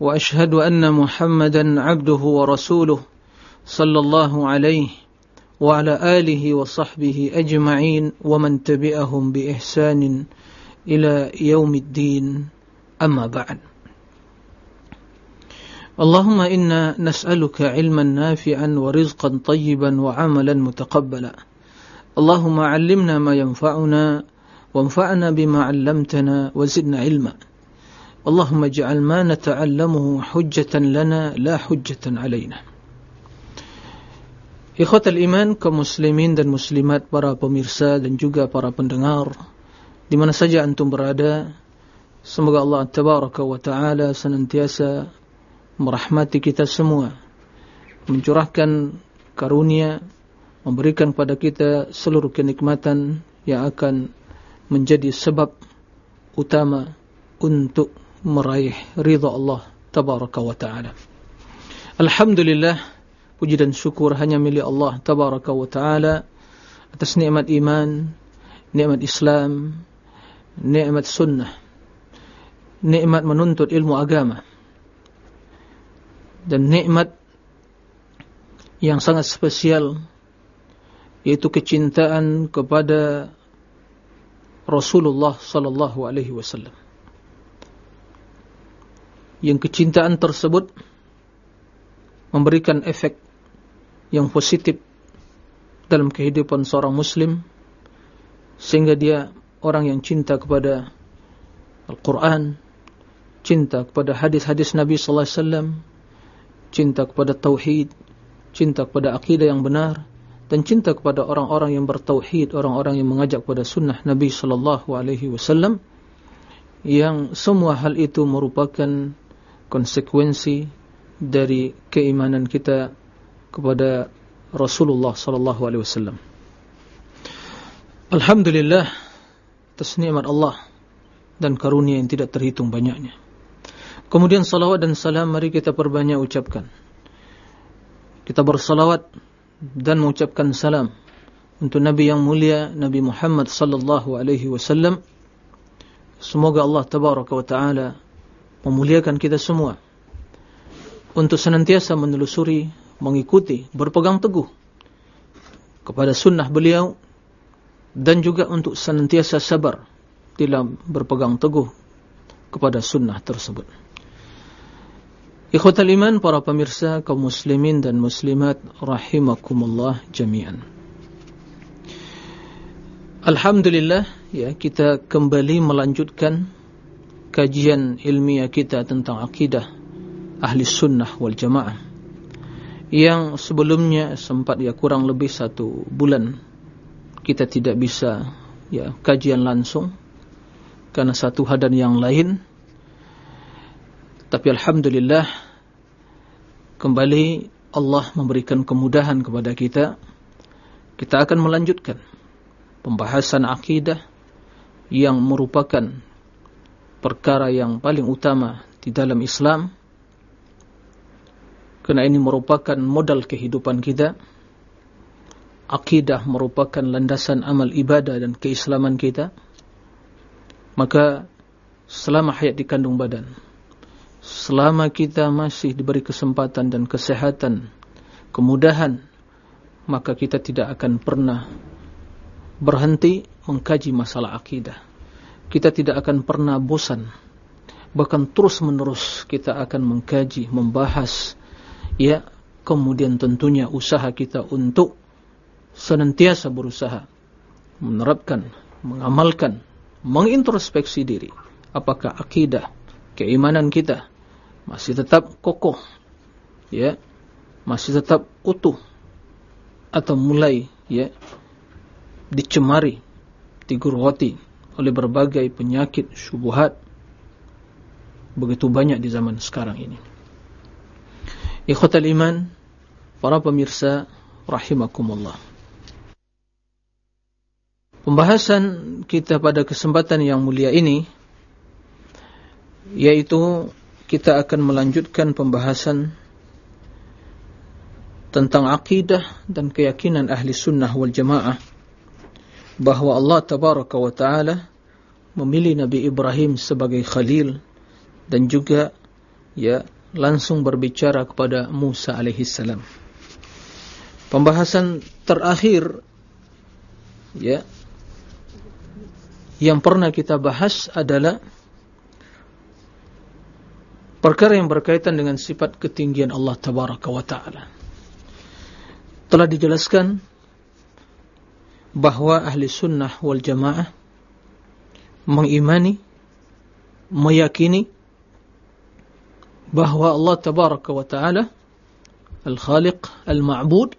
وأشهد أن محمدا عبده ورسوله صلى الله عليه وعلى آله وصحبه أجمعين ومن تبعهم بإحسان إلى يوم الدين. أما بعد. اللهم إنا نسألك علما نافعا ورزقا طيبا وعملا متقبلا. اللهم علمنا ما ينفعنا وانفعنا بما علمتنا وزدنا علما. اللهم اجعل ما نتعلمه حجة لنا لا حجة علينا Ikhwatal iman kaum muslimin dan muslimat para pemirsa dan juga para pendengar di mana saja antum berada semoga Allah tabaraka wa taala senantiasa merahmati kita semua mencurahkan karunia memberikan pada kita seluruh kenikmatan yang akan menjadi sebab utama untuk meraih ridha Allah tabaraka wa taala. Alhamdulillah Puji dan syukur hanya milik Allah Tabaraka wa ta'ala Atas nikmat iman Nikmat Islam Nikmat sunnah Nikmat menuntut ilmu agama Dan nikmat Yang sangat spesial Yaitu kecintaan kepada Rasulullah Sallallahu Alaihi Wasallam Yang kecintaan tersebut Memberikan efek yang positif dalam kehidupan seorang muslim sehingga dia orang yang cinta kepada Al-Quran cinta kepada hadis-hadis Nabi Sallallahu Alaihi Wasallam cinta kepada Tauhid cinta kepada akidah yang benar dan cinta kepada orang-orang yang bertauhid orang-orang yang mengajak kepada sunnah Nabi Sallallahu Alaihi Wasallam yang semua hal itu merupakan konsekuensi dari keimanan kita kepada Rasulullah sallallahu alaihi wasallam. Alhamdulillah atas nikmat Allah dan karunia yang tidak terhitung banyaknya. Kemudian salawat dan salam mari kita perbanyak ucapkan. Kita bersalawat dan mengucapkan salam untuk Nabi yang mulia Nabi Muhammad sallallahu alaihi wasallam. Semoga Allah tabaraka wa taala memuliakan kita semua untuk senantiasa menelusuri mengikuti, berpegang teguh kepada sunnah beliau dan juga untuk senantiasa sabar dalam berpegang teguh kepada sunnah tersebut. Ikhwatal iman para pemirsa kaum muslimin dan muslimat rahimakumullah jami'an. Alhamdulillah ya kita kembali melanjutkan kajian ilmiah kita tentang akidah ahli sunnah wal jamaah yang sebelumnya sempat ya kurang lebih satu bulan kita tidak bisa ya kajian langsung karena satu hadan yang lain. Tapi alhamdulillah kembali Allah memberikan kemudahan kepada kita. Kita akan melanjutkan pembahasan akidah yang merupakan perkara yang paling utama di dalam Islam Karena ini merupakan modal kehidupan kita. Akidah merupakan landasan amal ibadah dan keislaman kita. Maka selama hayat di kandung badan, selama kita masih diberi kesempatan dan kesehatan, kemudahan, maka kita tidak akan pernah berhenti mengkaji masalah akidah. Kita tidak akan pernah bosan. Bahkan terus menerus kita akan mengkaji, membahas ya kemudian tentunya usaha kita untuk senantiasa berusaha menerapkan, mengamalkan, mengintrospeksi diri apakah akidah, keimanan kita masih tetap kokoh ya, masih tetap utuh atau mulai ya dicemari, digurwati oleh berbagai penyakit syubhat begitu banyak di zaman sekarang ini. Ikhwatal iman, para pemirsa rahimakumullah. Pembahasan kita pada kesempatan yang mulia ini yaitu kita akan melanjutkan pembahasan tentang akidah dan keyakinan ahli sunnah wal jamaah bahwa Allah tabaraka wa taala memilih Nabi Ibrahim sebagai khalil dan juga ya langsung berbicara kepada Musa alaihi salam. Pembahasan terakhir ya yang pernah kita bahas adalah perkara yang berkaitan dengan sifat ketinggian Allah tabaraka wa taala. Telah dijelaskan bahwa ahli sunnah wal jamaah mengimani meyakini bahwa Allah tabaraka wa taala al-khaliq al-ma'bud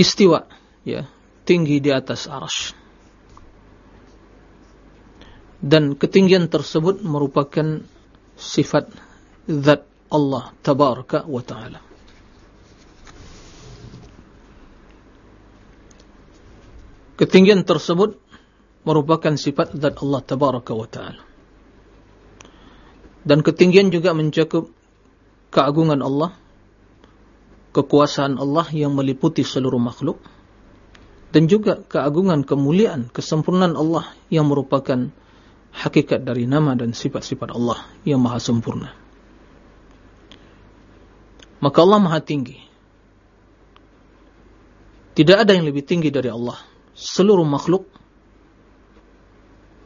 istiwa ya tinggi di atas arsy dan ketinggian tersebut merupakan sifat zat Allah tabaraka wa taala ketinggian tersebut merupakan sifat zat Allah tabaraka wa taala dan ketinggian juga mencakup keagungan Allah, kekuasaan Allah yang meliputi seluruh makhluk, dan juga keagungan, kemuliaan, kesempurnaan Allah yang merupakan hakikat dari nama dan sifat-sifat Allah yang maha sempurna. Maka Allah maha tinggi. Tidak ada yang lebih tinggi dari Allah. Seluruh makhluk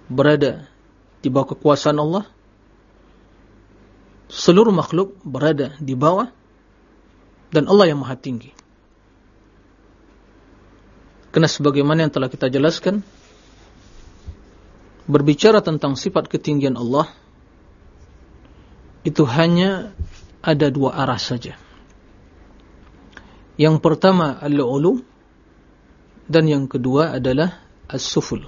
berada di bawah kekuasaan Allah seluruh makhluk berada di bawah dan Allah yang maha tinggi. Karena sebagaimana yang telah kita jelaskan, berbicara tentang sifat ketinggian Allah, itu hanya ada dua arah saja. Yang pertama al-ulu dan yang kedua adalah as-suful.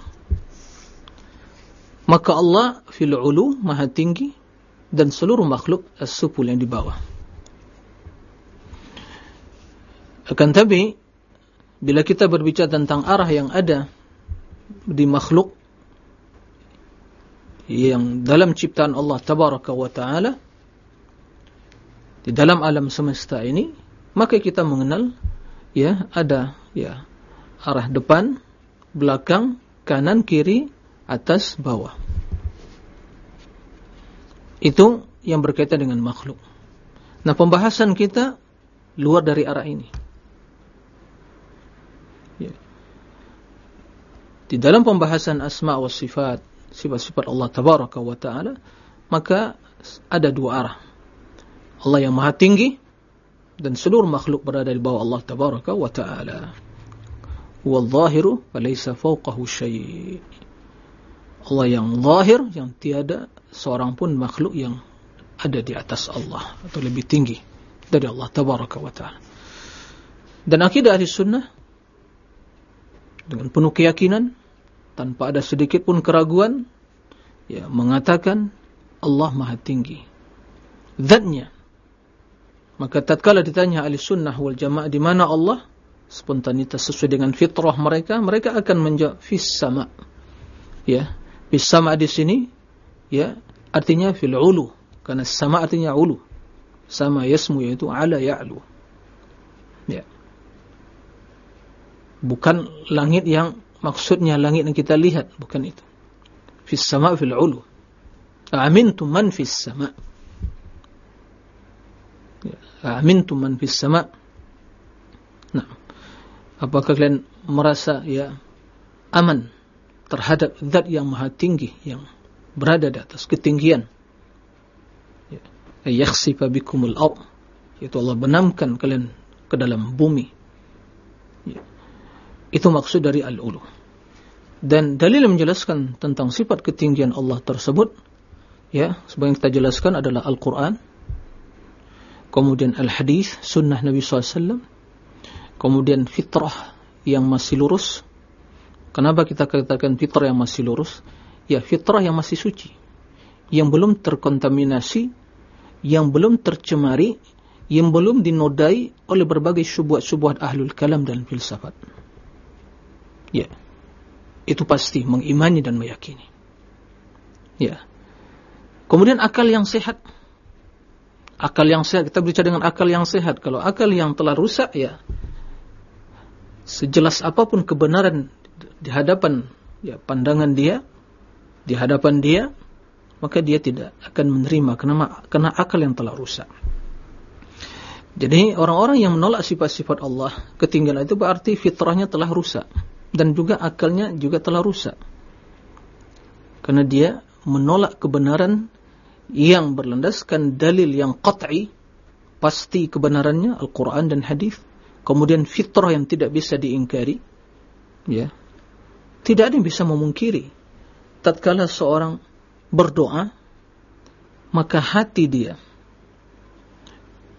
Maka Allah fil ulu maha tinggi dan seluruh makhluk as-suful yang di bawah. Akan tapi bila kita berbicara tentang arah yang ada di makhluk yang dalam ciptaan Allah tabaraka wa taala di dalam alam semesta ini maka kita mengenal ya ada ya arah depan, belakang, kanan, kiri, atas, bawah. Itu yang berkaitan dengan makhluk. Nah, pembahasan kita luar dari arah ini. Ya. Di dalam pembahasan asma wa sifat, sifat-sifat Allah tabaraka wa taala, maka ada dua arah. Allah yang maha tinggi dan seluruh makhluk berada di bawah Allah tabaraka wa taala. Wal wa laysa fawqahu. Allah yang zahir yang tiada seorang pun makhluk yang ada di atas Allah atau lebih tinggi dari Allah tabaraka wa taala. Dan akidah ahli sunnah dengan penuh keyakinan tanpa ada sedikit pun keraguan ya mengatakan Allah maha tinggi zatnya maka tatkala ditanya ahli sunnah wal jamaah di mana Allah spontanitas sesuai dengan fitrah mereka mereka akan menjawab fis sama. Ya fis sama di sini ya artinya fil ulu. Karena sama artinya ulu. Sama yasmu yaitu ala ya'lu. Ya. Bukan langit yang maksudnya langit yang kita lihat bukan itu. Fis sama fil ulu. Amintum man fis sama. Ya. amintum man fis sama apakah kalian merasa ya aman terhadap zat yang maha tinggi yang berada di atas ketinggian. Ya. Yakhsifa bikumul ard. Yaitu Allah benamkan kalian ke dalam bumi. Ya. Itu maksud dari al-ulu. Dan dalil menjelaskan tentang sifat ketinggian Allah tersebut, ya, sebagai kita jelaskan adalah Al-Quran, kemudian Al-Hadis, sunnah Nabi SAW, kemudian fitrah yang masih lurus. Kenapa kita katakan fitrah yang masih lurus? ya fitrah yang masih suci yang belum terkontaminasi yang belum tercemari, yang belum dinodai oleh berbagai syubhat-syubhat ahlul kalam dan filsafat. Ya. Itu pasti mengimani dan meyakini. Ya. Kemudian akal yang sehat. Akal yang sehat, kita berbicara dengan akal yang sehat. Kalau akal yang telah rusak ya sejelas apa pun kebenaran di hadapan ya pandangan dia, di hadapan dia, maka dia tidak akan menerima karena, karena akal yang telah rusak. Jadi orang-orang yang menolak sifat-sifat Allah, ketinggalan itu berarti fitrahnya telah rusak dan juga akalnya juga telah rusak. Karena dia menolak kebenaran yang berlandaskan dalil yang qat'i, pasti kebenarannya Al-Qur'an dan hadis, kemudian fitrah yang tidak bisa diingkari, ya. Tidak ada yang bisa memungkiri tatkala seorang berdoa, maka hati dia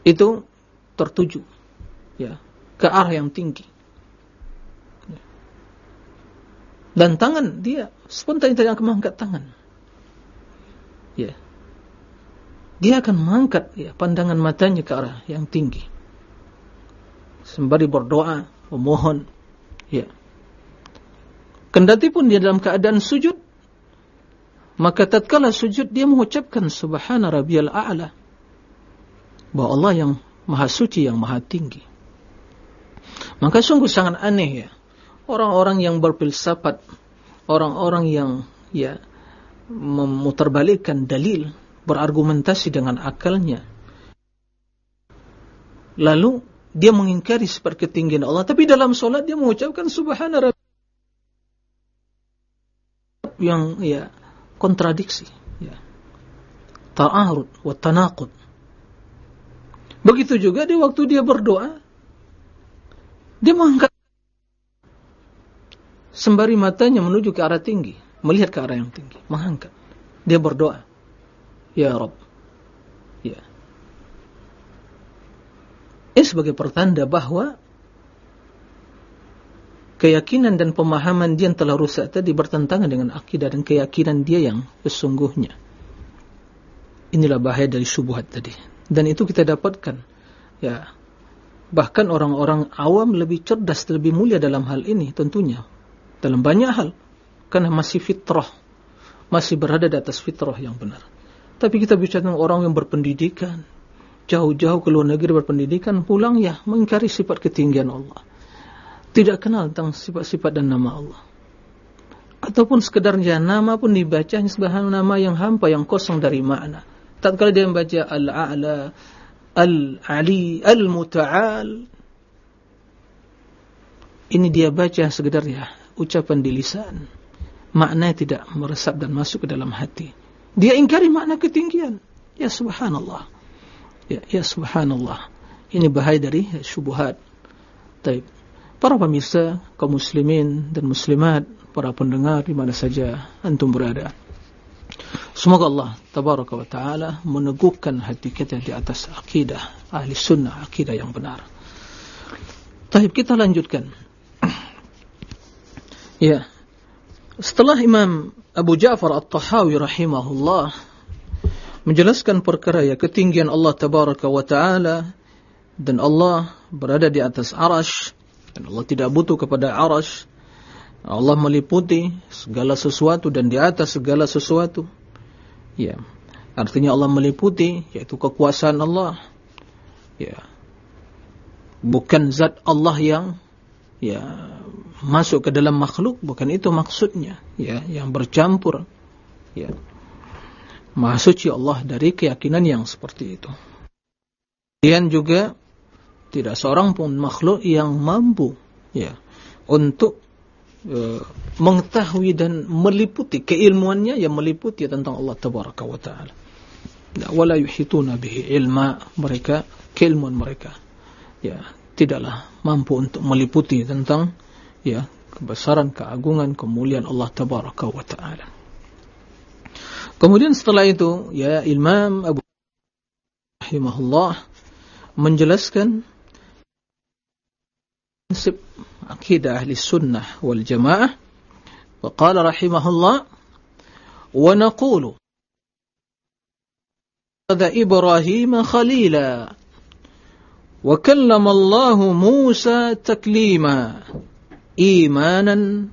itu tertuju ya ke arah yang tinggi. Dan tangan dia spontan tidak akan mengangkat tangan. Ya. Dia akan mengangkat ya, pandangan matanya ke arah yang tinggi. Sembari berdoa, memohon, ya. Kendati pun dia dalam keadaan sujud, maka tatkala sujud dia mengucapkan subhana rabbiyal a'la. Bahwa Allah yang maha suci, yang maha tinggi. Maka sungguh sangat aneh ya. Orang-orang yang berfilsafat, orang-orang yang ya memutarbalikkan dalil, berargumentasi dengan akalnya. Lalu dia mengingkari seperti ketinggian Allah, tapi dalam solat dia mengucapkan subhana rabbiyal yang ya kontradiksi ya. ta'arud wa begitu juga di waktu dia berdoa dia mengangkat sembari matanya menuju ke arah tinggi melihat ke arah yang tinggi mengangkat. Dia berdoa ya Rob ya sebagai pertanda bahwa keyakinan dan pemahaman dia yang telah rusak tadi bertentangan dengan akidah dan keyakinan dia yang sesungguhnya. Inilah bahaya dari syubhat tadi. Dan itu kita dapatkan. Ya. Bahkan orang-orang awam lebih cerdas, lebih mulia dalam hal ini tentunya. Dalam banyak hal. Karena masih fitrah. Masih berada di atas fitrah yang benar. Tapi kita bicara tentang orang yang berpendidikan. Jauh-jauh ke luar negeri berpendidikan. Pulang ya mengingkari sifat ketinggian Allah tidak kenal tentang sifat-sifat dan nama Allah. Ataupun sekedarnya nama pun dibaca sebagai nama yang hampa, yang kosong dari makna. Tatkala dia membaca Al-A'la, Al-Ali, Al-Muta'al, ini dia baca sekedar ya ucapan di lisan. Maknanya tidak meresap dan masuk ke dalam hati. Dia ingkari makna ketinggian. Ya subhanallah. Ya, ya subhanallah. Ini bahaya dari syubhat. Taib. Para pemirsa, kaum muslimin dan muslimat, para pendengar di mana saja antum berada. Semoga Allah tabaraka wa taala meneguhkan hati kita di atas akidah ahli sunnah, akidah yang benar. Tahib kita lanjutkan. ya. Setelah Imam Abu Ja'far At-Tahawi rahimahullah menjelaskan perkara ya ketinggian Allah tabaraka wa taala dan Allah berada di atas arash dan Allah tidak butuh kepada arash. Allah meliputi segala sesuatu dan di atas segala sesuatu. Ya. Artinya Allah meliputi yaitu kekuasaan Allah. Ya. Bukan zat Allah yang ya masuk ke dalam makhluk, bukan itu maksudnya, ya, yang bercampur. Ya. Maha suci Allah dari keyakinan yang seperti itu. Kemudian juga tidak seorang pun makhluk yang mampu ya untuk uh, mengetahui dan meliputi keilmuannya yang meliputi tentang Allah tabaraka wa taala. Wala yuhituna bihi ilma mereka keilmuan mereka ya tidaklah mampu untuk meliputi tentang ya kebesaran, keagungan, kemuliaan Allah tabaraka wa taala. Kemudian setelah itu ya Imam Abu rahimahullah menjelaskan prinsip akidah ahli sunnah wal jamaah wa qala rahimahullah wa naqulu إبراهيم خليلا وكلم الله موسى تكليما إيمانا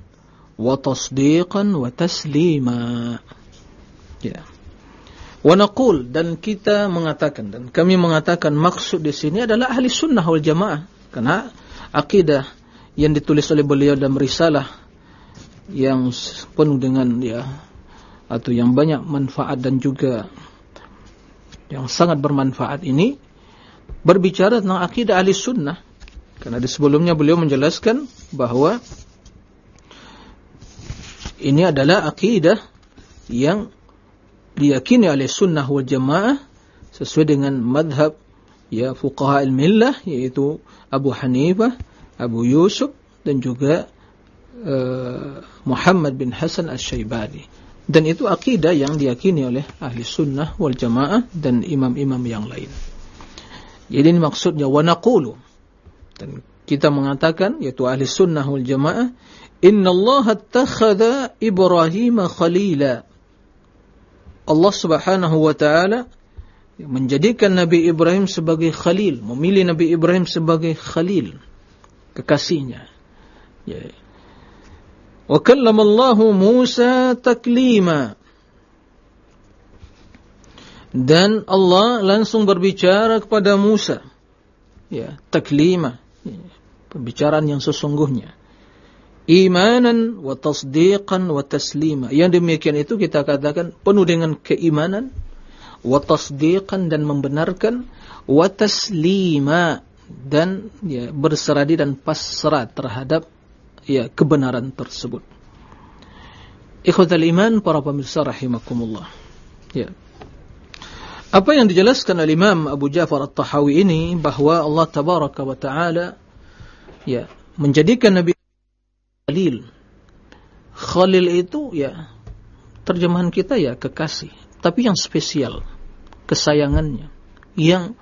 وتصديقا وتسليما ya. Wanaqul dan kita mengatakan dan kami mengatakan maksud di sini adalah ahli sunnah wal jamaah. Karena akidah yang ditulis oleh beliau dalam risalah yang penuh dengan ya atau yang banyak manfaat dan juga yang sangat bermanfaat ini berbicara tentang akidah ahli sunnah. Karena di sebelumnya beliau menjelaskan bahwa ini adalah akidah yang diyakini oleh sunnah wal jamaah sesuai dengan madhab ya fuqaha al-millah yaitu Abu Hanifah, Abu Yusuf dan juga uh, Muhammad bin Hasan al-Syaibani. Dan itu akidah yang diyakini oleh ahli sunnah wal jamaah dan imam-imam yang lain. Jadi ini maksudnya wa naqulu. Dan kita mengatakan yaitu ahli sunnah wal jamaah inna Allah attakhadha Ibrahim khalila Allah Subhanahu wa taala menjadikan Nabi Ibrahim sebagai khalil, memilih Nabi Ibrahim sebagai khalil, kekasihnya. Ya. Wa kallamallahu Musa taklima. Dan Allah langsung berbicara kepada Musa. Ya, taklima. Ya, pembicaraan yang sesungguhnya imanan wa tasdiqan wa taslima. Yang demikian itu kita katakan penuh dengan keimanan wa tasdiqan dan membenarkan wa taslima dan ya berserah dan pasrah terhadap ya kebenaran tersebut. Ikhwatal iman para pemirsa rahimakumullah. Ya. Apa yang dijelaskan oleh Imam Abu Ja'far At-Tahawi ini bahwa Allah tabaraka wa taala ya menjadikan Nabi Khalil. Khalil itu ya terjemahan kita ya kekasih, tapi yang spesial, kesayangannya, yang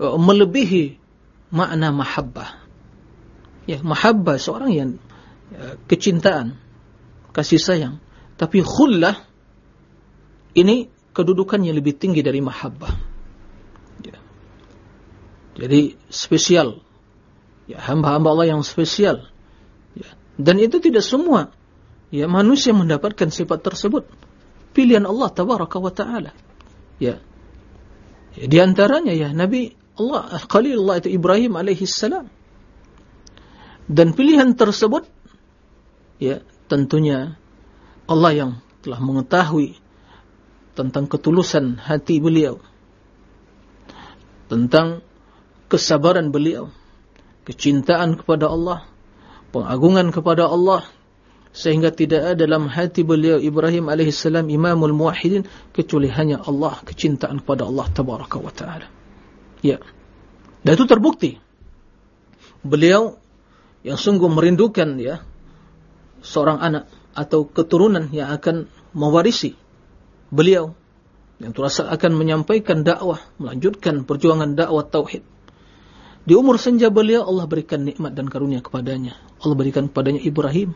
uh, melebihi makna mahabbah. Ya, mahabbah seorang yang uh, kecintaan, kasih sayang, tapi khullah ini kedudukannya lebih tinggi dari mahabbah. Ya. Jadi spesial. Ya, hamba-hamba Allah yang spesial dan itu tidak semua ya manusia mendapatkan sifat tersebut. Pilihan Allah tabaraka wa taala. Ya. ya. Di antaranya ya Nabi Allah Khalilullah itu Ibrahim alaihi salam. Dan pilihan tersebut ya tentunya Allah yang telah mengetahui tentang ketulusan hati beliau tentang kesabaran beliau kecintaan kepada Allah pengagungan kepada Allah sehingga tidak ada dalam hati beliau Ibrahim alaihissalam imamul muwahhidin kecuali hanya Allah kecintaan kepada Allah tabaraka wa taala. Ya. Dan itu terbukti. Beliau yang sungguh merindukan ya seorang anak atau keturunan yang akan mewarisi beliau yang terasa akan menyampaikan dakwah, melanjutkan perjuangan dakwah tauhid. Di umur senja beliau Allah berikan nikmat dan karunia kepadanya. Allah berikan kepadanya Ibrahim,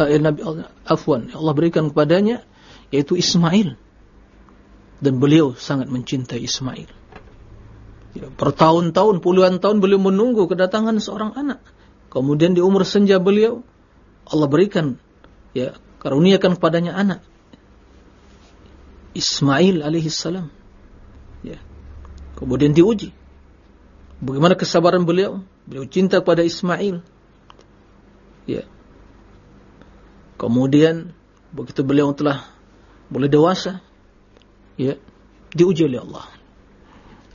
eh, Nabi Allah, Afwan, Allah berikan kepadanya yaitu Ismail. Dan beliau sangat mencintai Ismail. Ya, bertahun-tahun, puluhan tahun beliau menunggu kedatangan seorang anak. Kemudian di umur senja beliau Allah berikan ya karuniakan kepadanya anak Ismail alaihissalam. Ya. Kemudian diuji Bagaimana kesabaran beliau? Beliau cinta kepada Ismail. Ya. Kemudian begitu beliau telah mulai dewasa, ya, diuji oleh Allah.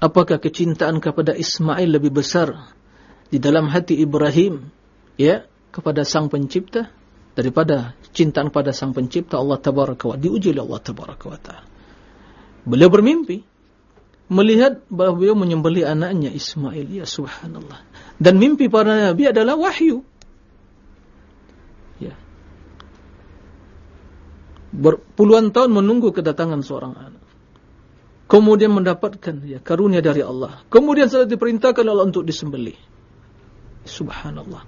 Apakah kecintaan kepada Ismail lebih besar di dalam hati Ibrahim, ya, kepada Sang Pencipta daripada cintaan pada Sang Pencipta Allah Tabaraka wa diuji oleh Allah Tabaraka wa taala. Beliau bermimpi melihat bahwa beliau menyembelih anaknya Ismail. Ya subhanallah. Dan mimpi para nabi adalah wahyu. Ya. Berpuluhan tahun menunggu kedatangan seorang anak. Kemudian mendapatkan ya karunia dari Allah. Kemudian setelah diperintahkan Allah untuk disembelih. Subhanallah.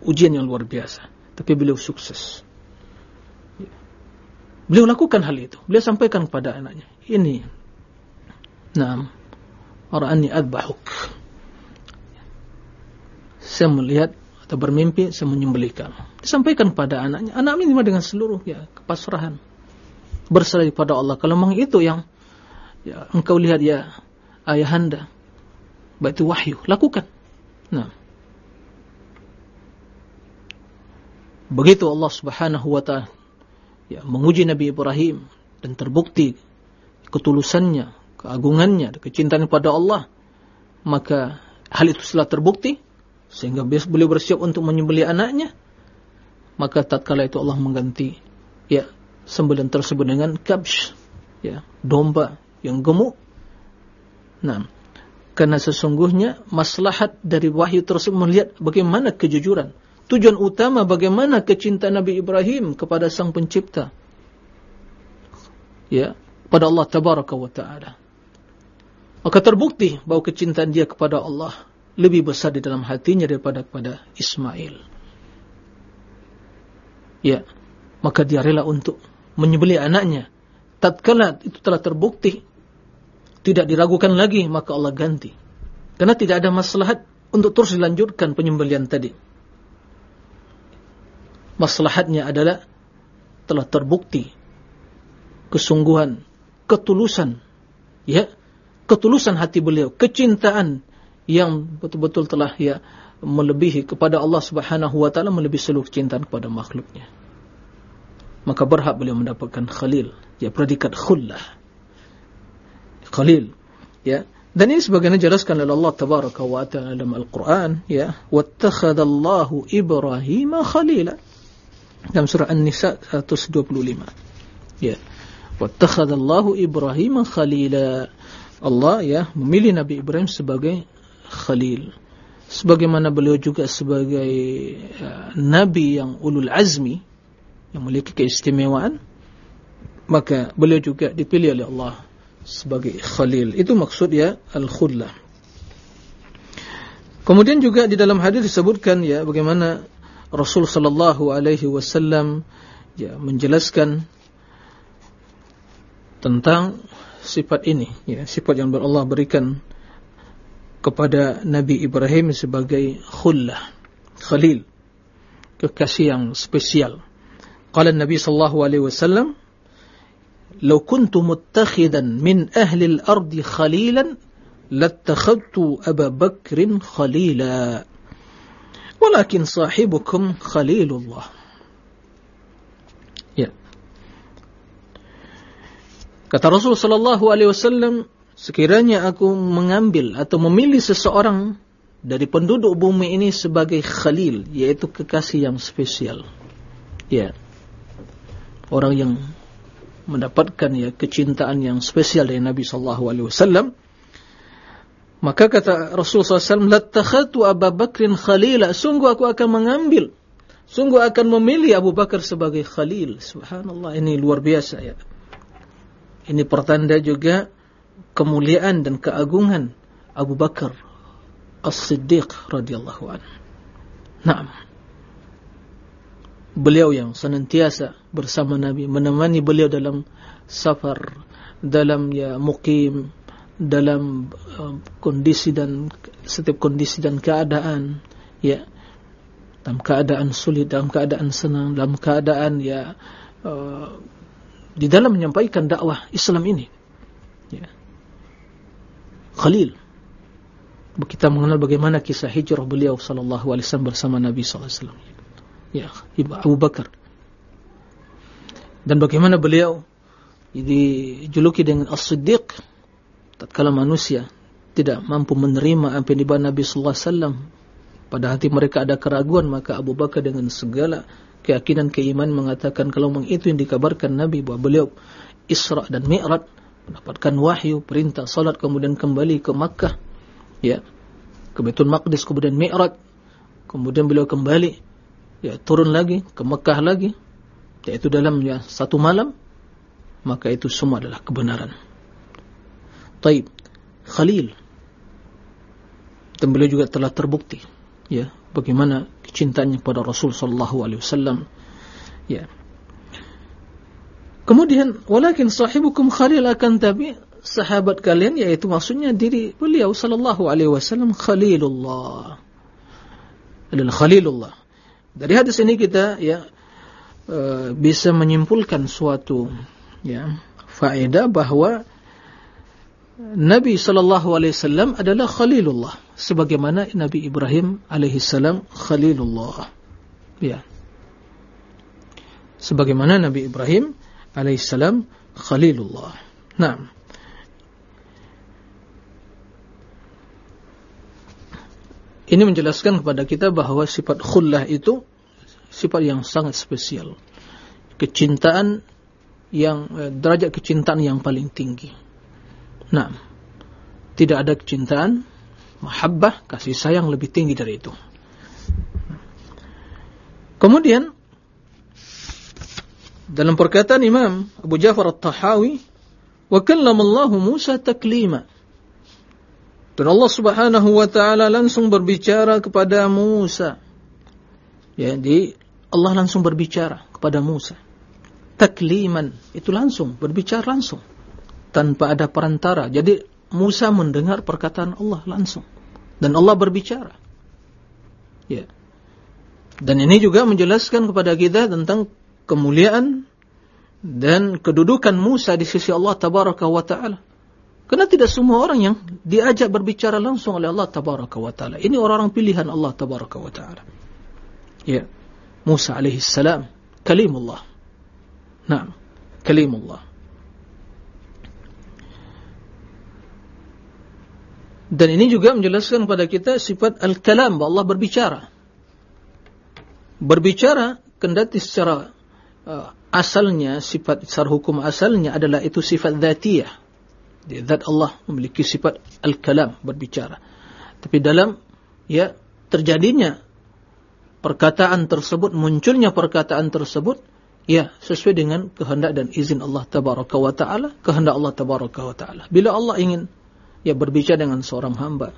Ujian yang luar biasa. Tapi beliau sukses. Ya. Beliau lakukan hal itu. Beliau sampaikan kepada anaknya. Ini Naam. Ara'ani adbahuk. Saya melihat atau bermimpi saya menyembelih kamu. Disampaikan kepada anaknya. Anak ini dengan seluruh ya kepasrahan. Berserah kepada Allah. Kalau memang itu yang ya engkau lihat ya ayahanda. Baik itu wahyu. Lakukan. Nah. Begitu Allah subhanahu wa ta'ala ya, menguji Nabi Ibrahim dan terbukti ketulusannya, keagungannya, kecintaan kepada Allah, maka hal itu setelah terbukti sehingga beliau bersiap untuk menyembelih anaknya, maka tatkala itu Allah mengganti ya sembelihan tersebut dengan kabsh, ya, domba yang gemuk. Nah, karena sesungguhnya maslahat dari wahyu tersebut melihat bagaimana kejujuran Tujuan utama bagaimana kecintaan Nabi Ibrahim kepada Sang Pencipta. Ya, pada Allah Tabaraka wa Ta'ala. Maka terbukti bahwa kecintaan dia kepada Allah lebih besar di dalam hatinya daripada kepada Ismail. Ya, maka dia rela untuk menyembelih anaknya. Tatkala itu telah terbukti, tidak diragukan lagi, maka Allah ganti. Karena tidak ada maslahat untuk terus dilanjutkan penyembelian tadi maslahatnya adalah telah terbukti kesungguhan, ketulusan, ya, ketulusan hati beliau, kecintaan yang betul-betul telah ya melebihi kepada Allah Subhanahu wa taala melebihi seluruh kecintaan kepada makhluknya. Maka berhak beliau mendapatkan khalil, ya predikat khullah. Khalil, ya. Dan ini sebagaimana jelaskan oleh Allah Tabaraka wa Ta'ala dalam Al-Quran, ya. Wattakhadallahu Ibrahim khalila dalam surah An-Nisa 125. Ya. Wattakhadallahu Ibrahim khalila. Allah ya memilih Nabi Ibrahim sebagai khalil. Sebagaimana beliau juga sebagai uh, nabi yang ulul azmi yang memiliki keistimewaan, maka beliau juga dipilih oleh Allah sebagai khalil. Itu maksud ya al-khullah. Kemudian juga di dalam hadis disebutkan ya bagaimana Rasul sallallahu alaihi wasallam ya menjelaskan tentang sifat ini ya sifat yang Allah berikan kepada Nabi Ibrahim sebagai khullah khalil kekasih yang spesial qala Nabi sallallahu alaihi wasallam law kuntu muttakhidan min ahli al-ardi khalilan lattakhadtu Abu Bakrin khalila walakin sahibukum khalilullah. Kata Rasul sallallahu alaihi wasallam, sekiranya aku mengambil atau memilih seseorang dari penduduk bumi ini sebagai khalil, yaitu kekasih yang spesial. Ya. Orang yang mendapatkan ya kecintaan yang spesial dari Nabi sallallahu alaihi wasallam, maka kata Rasulullah SAW, Lattakhatu Abu Bakrin khalila. Sungguh aku akan mengambil. Sungguh akan memilih Abu Bakar sebagai khalil. Subhanallah, ini luar biasa ya. Ini pertanda juga kemuliaan dan keagungan Abu Bakar As-Siddiq radhiyallahu anhu. Naam. Beliau yang senantiasa bersama Nabi, menemani beliau dalam safar, dalam ya mukim, dalam uh, kondisi dan setiap kondisi dan keadaan ya dalam keadaan sulit dalam keadaan senang dalam keadaan ya uh, di dalam menyampaikan dakwah Islam ini. Ya. Khalil. Kita mengenal bagaimana kisah hijrah beliau sallallahu alaihi wasallam bersama Nabi sallallahu alaihi wasallam. Ya Abu Bakar. Dan bagaimana beliau dijuluki dengan As-Siddiq tatkala manusia tidak mampu menerima apa yang dibawa Nabi sallallahu alaihi wasallam pada hati mereka ada keraguan maka Abu Bakar dengan segala keyakinan keimanan mengatakan kalau itu yang dikabarkan Nabi bahwa beliau Isra dan Mi'raj mendapatkan wahyu perintah salat kemudian kembali ke Makkah ya ke Baitul Maqdis kemudian Mi'raj kemudian beliau kembali ya turun lagi ke Makkah lagi yaitu dalam ya satu malam maka itu semua adalah kebenaran. Taib Khalil. Dan beliau juga telah terbukti ya bagaimana kecintaannya kepada Rasul sallallahu alaihi wasallam. Ya. Kemudian walakin sahibukum Khalil akan tapi sahabat kalian yaitu maksudnya diri beliau sallallahu alaihi wasallam khalilullah. Adalah khalilullah. Dari hadis ini kita ya e, bisa menyimpulkan suatu ya faedah bahwa Nabi sallallahu alaihi wasallam adalah khalilullah sebagaimana Nabi Ibrahim alaihi salam khalilullah ya sebagaimana Nabi Ibrahim alaihi salam khalilullah nah Ini menjelaskan kepada kita bahwa sifat khullah itu sifat yang sangat spesial. Kecintaan yang eh, derajat kecintaan yang paling tinggi. Nah, tidak ada kecintaan, mahabbah, kasih sayang lebih tinggi dari itu. Kemudian dalam perkataan Imam Abu Ja'far "Wa kallama Allah Musa taklima." Dan Allah Subhanahu wa taala langsung berbicara kepada Musa. Ya, di Allah langsung berbicara kepada Musa. Takliman, itu langsung berbicara langsung tanpa ada perantara. Jadi Musa mendengar perkataan Allah langsung dan Allah berbicara. Ya. Dan ini juga menjelaskan kepada kita tentang kemuliaan dan kedudukan Musa di sisi Allah tabaraka wa taala. Karena tidak semua orang yang diajak berbicara langsung oleh Allah tabaraka wa taala. Ini orang-orang pilihan Allah tabaraka wa taala. Ya. Musa alaihi salam kalimullah. Naam, kalimullah. Dan ini juga menjelaskan kepada kita sifat al-kalam, bahwa Allah berbicara. Berbicara kendati secara uh, asalnya sifat secara hukum asalnya adalah itu sifat dzatiyah Zat Allah memiliki sifat al-kalam, berbicara. Tapi dalam ya terjadinya perkataan tersebut, munculnya perkataan tersebut, ya sesuai dengan kehendak dan izin Allah tabaraka wa taala, kehendak Allah tabaraka wa taala. Bila Allah ingin ya berbicara dengan seorang hamba,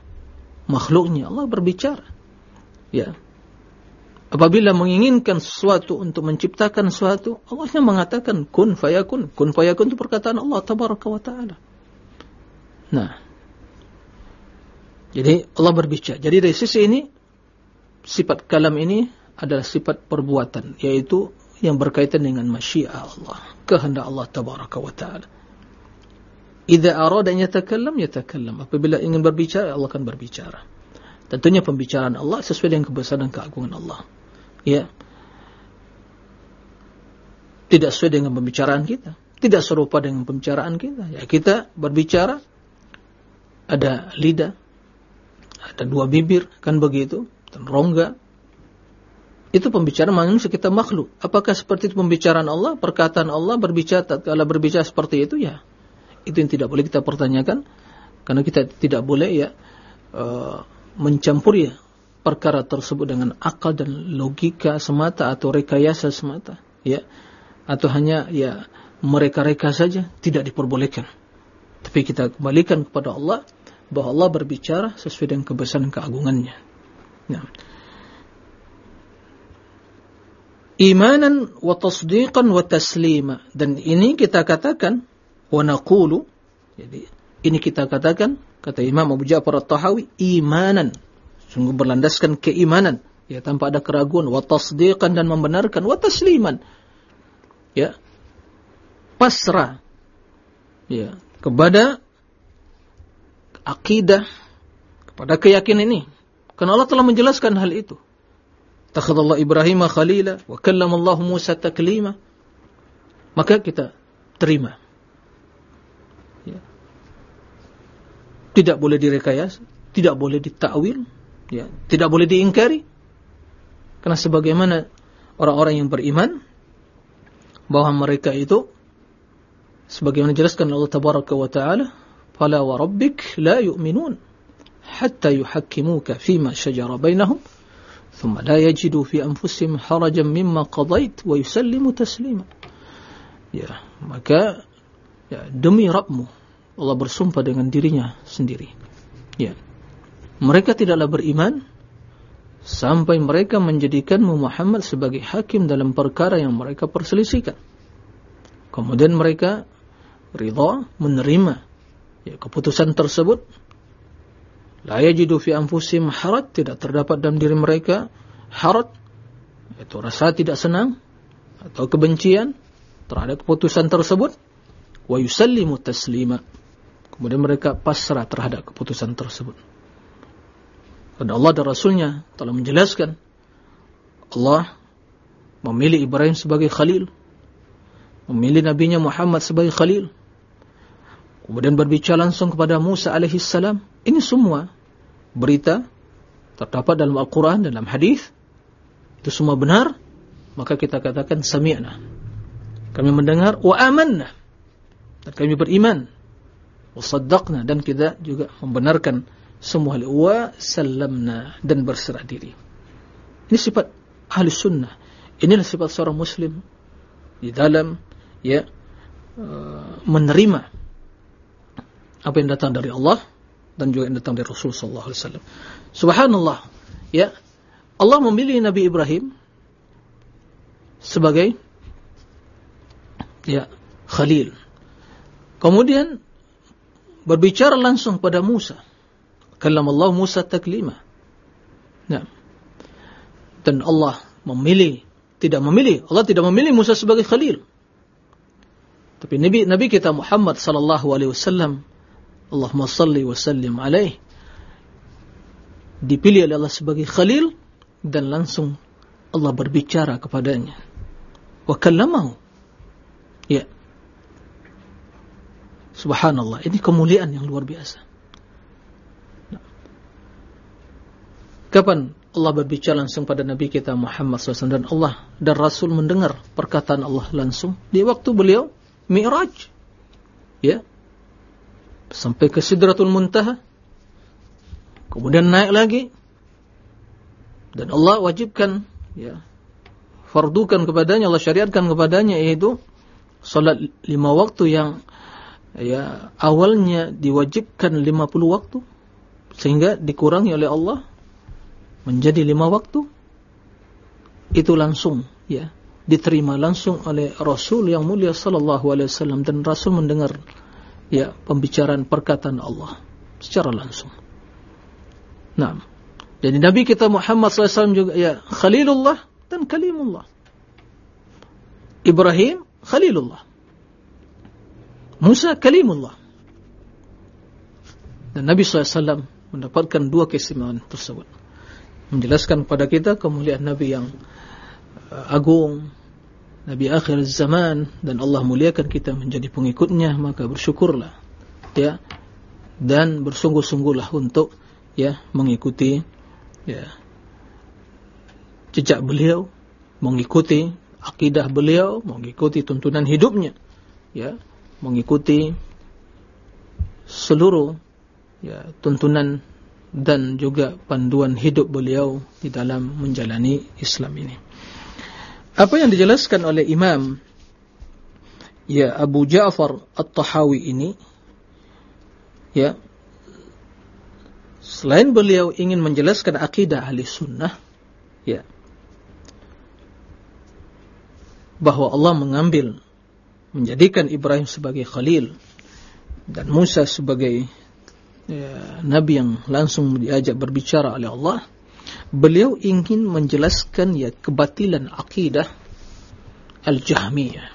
makhluknya Allah berbicara. Ya. Apabila menginginkan sesuatu untuk menciptakan sesuatu, Allah yang mengatakan kun fayakun. Kun fayakun itu perkataan Allah tabaraka wa taala. Nah, jadi Allah berbicara. Jadi dari sisi ini, sifat kalam ini adalah sifat perbuatan, yaitu yang berkaitan dengan masyiah Allah, kehendak Allah tabaraka wa ta'ala. Idza arada yatakallam yatakallam. Apabila ingin berbicara, Allah akan berbicara. Tentunya pembicaraan Allah sesuai dengan kebesaran dan keagungan Allah. Ya. Tidak sesuai dengan pembicaraan kita. Tidak serupa dengan pembicaraan kita. Ya, kita berbicara ada lidah, ada dua bibir, kan begitu, dan rongga. Itu pembicaraan manusia kita makhluk. Apakah seperti itu pembicaraan Allah, perkataan Allah berbicara kalau berbicara seperti itu ya. Itu yang tidak boleh kita pertanyakan karena kita tidak boleh ya uh, mencampuri perkara tersebut dengan akal dan logika semata atau rekayasa semata, ya. Atau hanya ya mereka-reka saja tidak diperbolehkan. Tapi kita kembalikan kepada Allah bahwa Allah berbicara sesuai dengan kebesaran keagungannya. Nah. Imanan wa tasdiqan wa taslima dan ini kita katakan wa naqulu jadi ini kita katakan kata Imam Abu Ja'far At-Tahawi imanan sungguh berlandaskan keimanan ya tanpa ada keraguan wa tasdiqan dan membenarkan wa tasliman ya pasrah ya kepada akidah, kepada keyakinan ini. Karena Allah telah menjelaskan hal itu. Takhadallah Ibrahim khalila wa kallamallahu Musa taklima. Maka kita terima. Tidak boleh direkayasa, tidak boleh ditakwil, ya, tidak boleh diingkari. Karena sebagaimana orang-orang yang beriman bahwa mereka itu sebagaimana dijelaskan Allah tabaraka wa taala فلا وربك لا يؤمنون حتى يحكموك فيما شجر بينهم ثم لا يجدوا في أنفسهم حرجا مما قضيت ويسلموا تسليما ya maka ya, demi Rabbmu Allah bersumpah dengan dirinya sendiri. Ya. Mereka tidaklah beriman sampai mereka menjadikan Muhammad sebagai hakim dalam perkara yang mereka perselisihkan. Kemudian mereka ridha menerima ya, keputusan tersebut. La yajidu fi anfusihim haraj tidak terdapat dalam diri mereka haraj itu rasa tidak senang atau kebencian terhadap keputusan tersebut. Wa yusallimu taslima kemudian mereka pasrah terhadap keputusan tersebut. Dan Allah dan Rasulnya telah menjelaskan Allah memilih Ibrahim sebagai khalil memilih nabinya Muhammad sebagai khalil kemudian berbicara langsung kepada Musa alaihi salam. Ini semua berita terdapat dalam Al-Quran dalam hadis. Itu semua benar maka kita katakan sami'na. Kami mendengar wa amanna. Dan kami beriman wa saddaqna dan kita juga membenarkan semua hal wa sallamna dan berserah diri ini sifat ahli sunnah inilah sifat seorang muslim di dalam ya uh, menerima apa yang datang dari Allah dan juga yang datang dari Rasul sallallahu alaihi wasallam. Subhanallah, ya. Allah memilih Nabi Ibrahim sebagai ya khalil. Kemudian berbicara langsung pada Musa. Kalam Allah Musa taklima. Nah. Dan Allah memilih, tidak memilih, Allah tidak memilih Musa sebagai khalil. Tapi Nabi Nabi kita Muhammad sallallahu alaihi wasallam Allahumma salli wa sallim alaih dipilih oleh Allah sebagai khalil dan langsung Allah berbicara kepadanya wa kallamahu ya subhanallah ini kemuliaan yang luar biasa kapan Allah berbicara langsung pada Nabi kita Muhammad SAW dan Allah dan Rasul mendengar perkataan Allah langsung di waktu beliau Mi'raj. Ya. Sampai ke Sidratul Muntaha. Kemudian naik lagi. Dan Allah wajibkan ya fardukan kepadanya, Allah syariatkan kepadanya yaitu salat lima waktu yang ya awalnya diwajibkan lima puluh waktu sehingga dikurangi oleh Allah menjadi lima waktu itu langsung ya diterima langsung oleh Rasul yang mulia sallallahu alaihi wasallam dan Rasul mendengar ya pembicaraan perkataan Allah secara langsung. Nah, jadi Nabi kita Muhammad SAW juga ya Khalilullah dan Kalimullah. Ibrahim Khalilullah. Musa Kalimullah. Dan Nabi SAW mendapatkan dua keistimewaan tersebut. Menjelaskan kepada kita kemuliaan Nabi yang uh, agung, Nabi akhir zaman dan Allah muliakan kita menjadi pengikutnya maka bersyukurlah ya dan bersungguh-sungguhlah untuk ya mengikuti ya jejak beliau mengikuti akidah beliau mengikuti tuntunan hidupnya ya mengikuti seluruh ya tuntunan dan juga panduan hidup beliau di dalam menjalani Islam ini. Apa yang dijelaskan oleh Imam ya Abu Ja'far At-Tahawi ini ya selain beliau ingin menjelaskan akidah ahli sunnah ya bahwa Allah mengambil menjadikan Ibrahim sebagai khalil dan Musa sebagai ya, nabi yang langsung diajak berbicara oleh Allah beliau ingin menjelaskan ya kebatilan akidah al-Jahmiyah.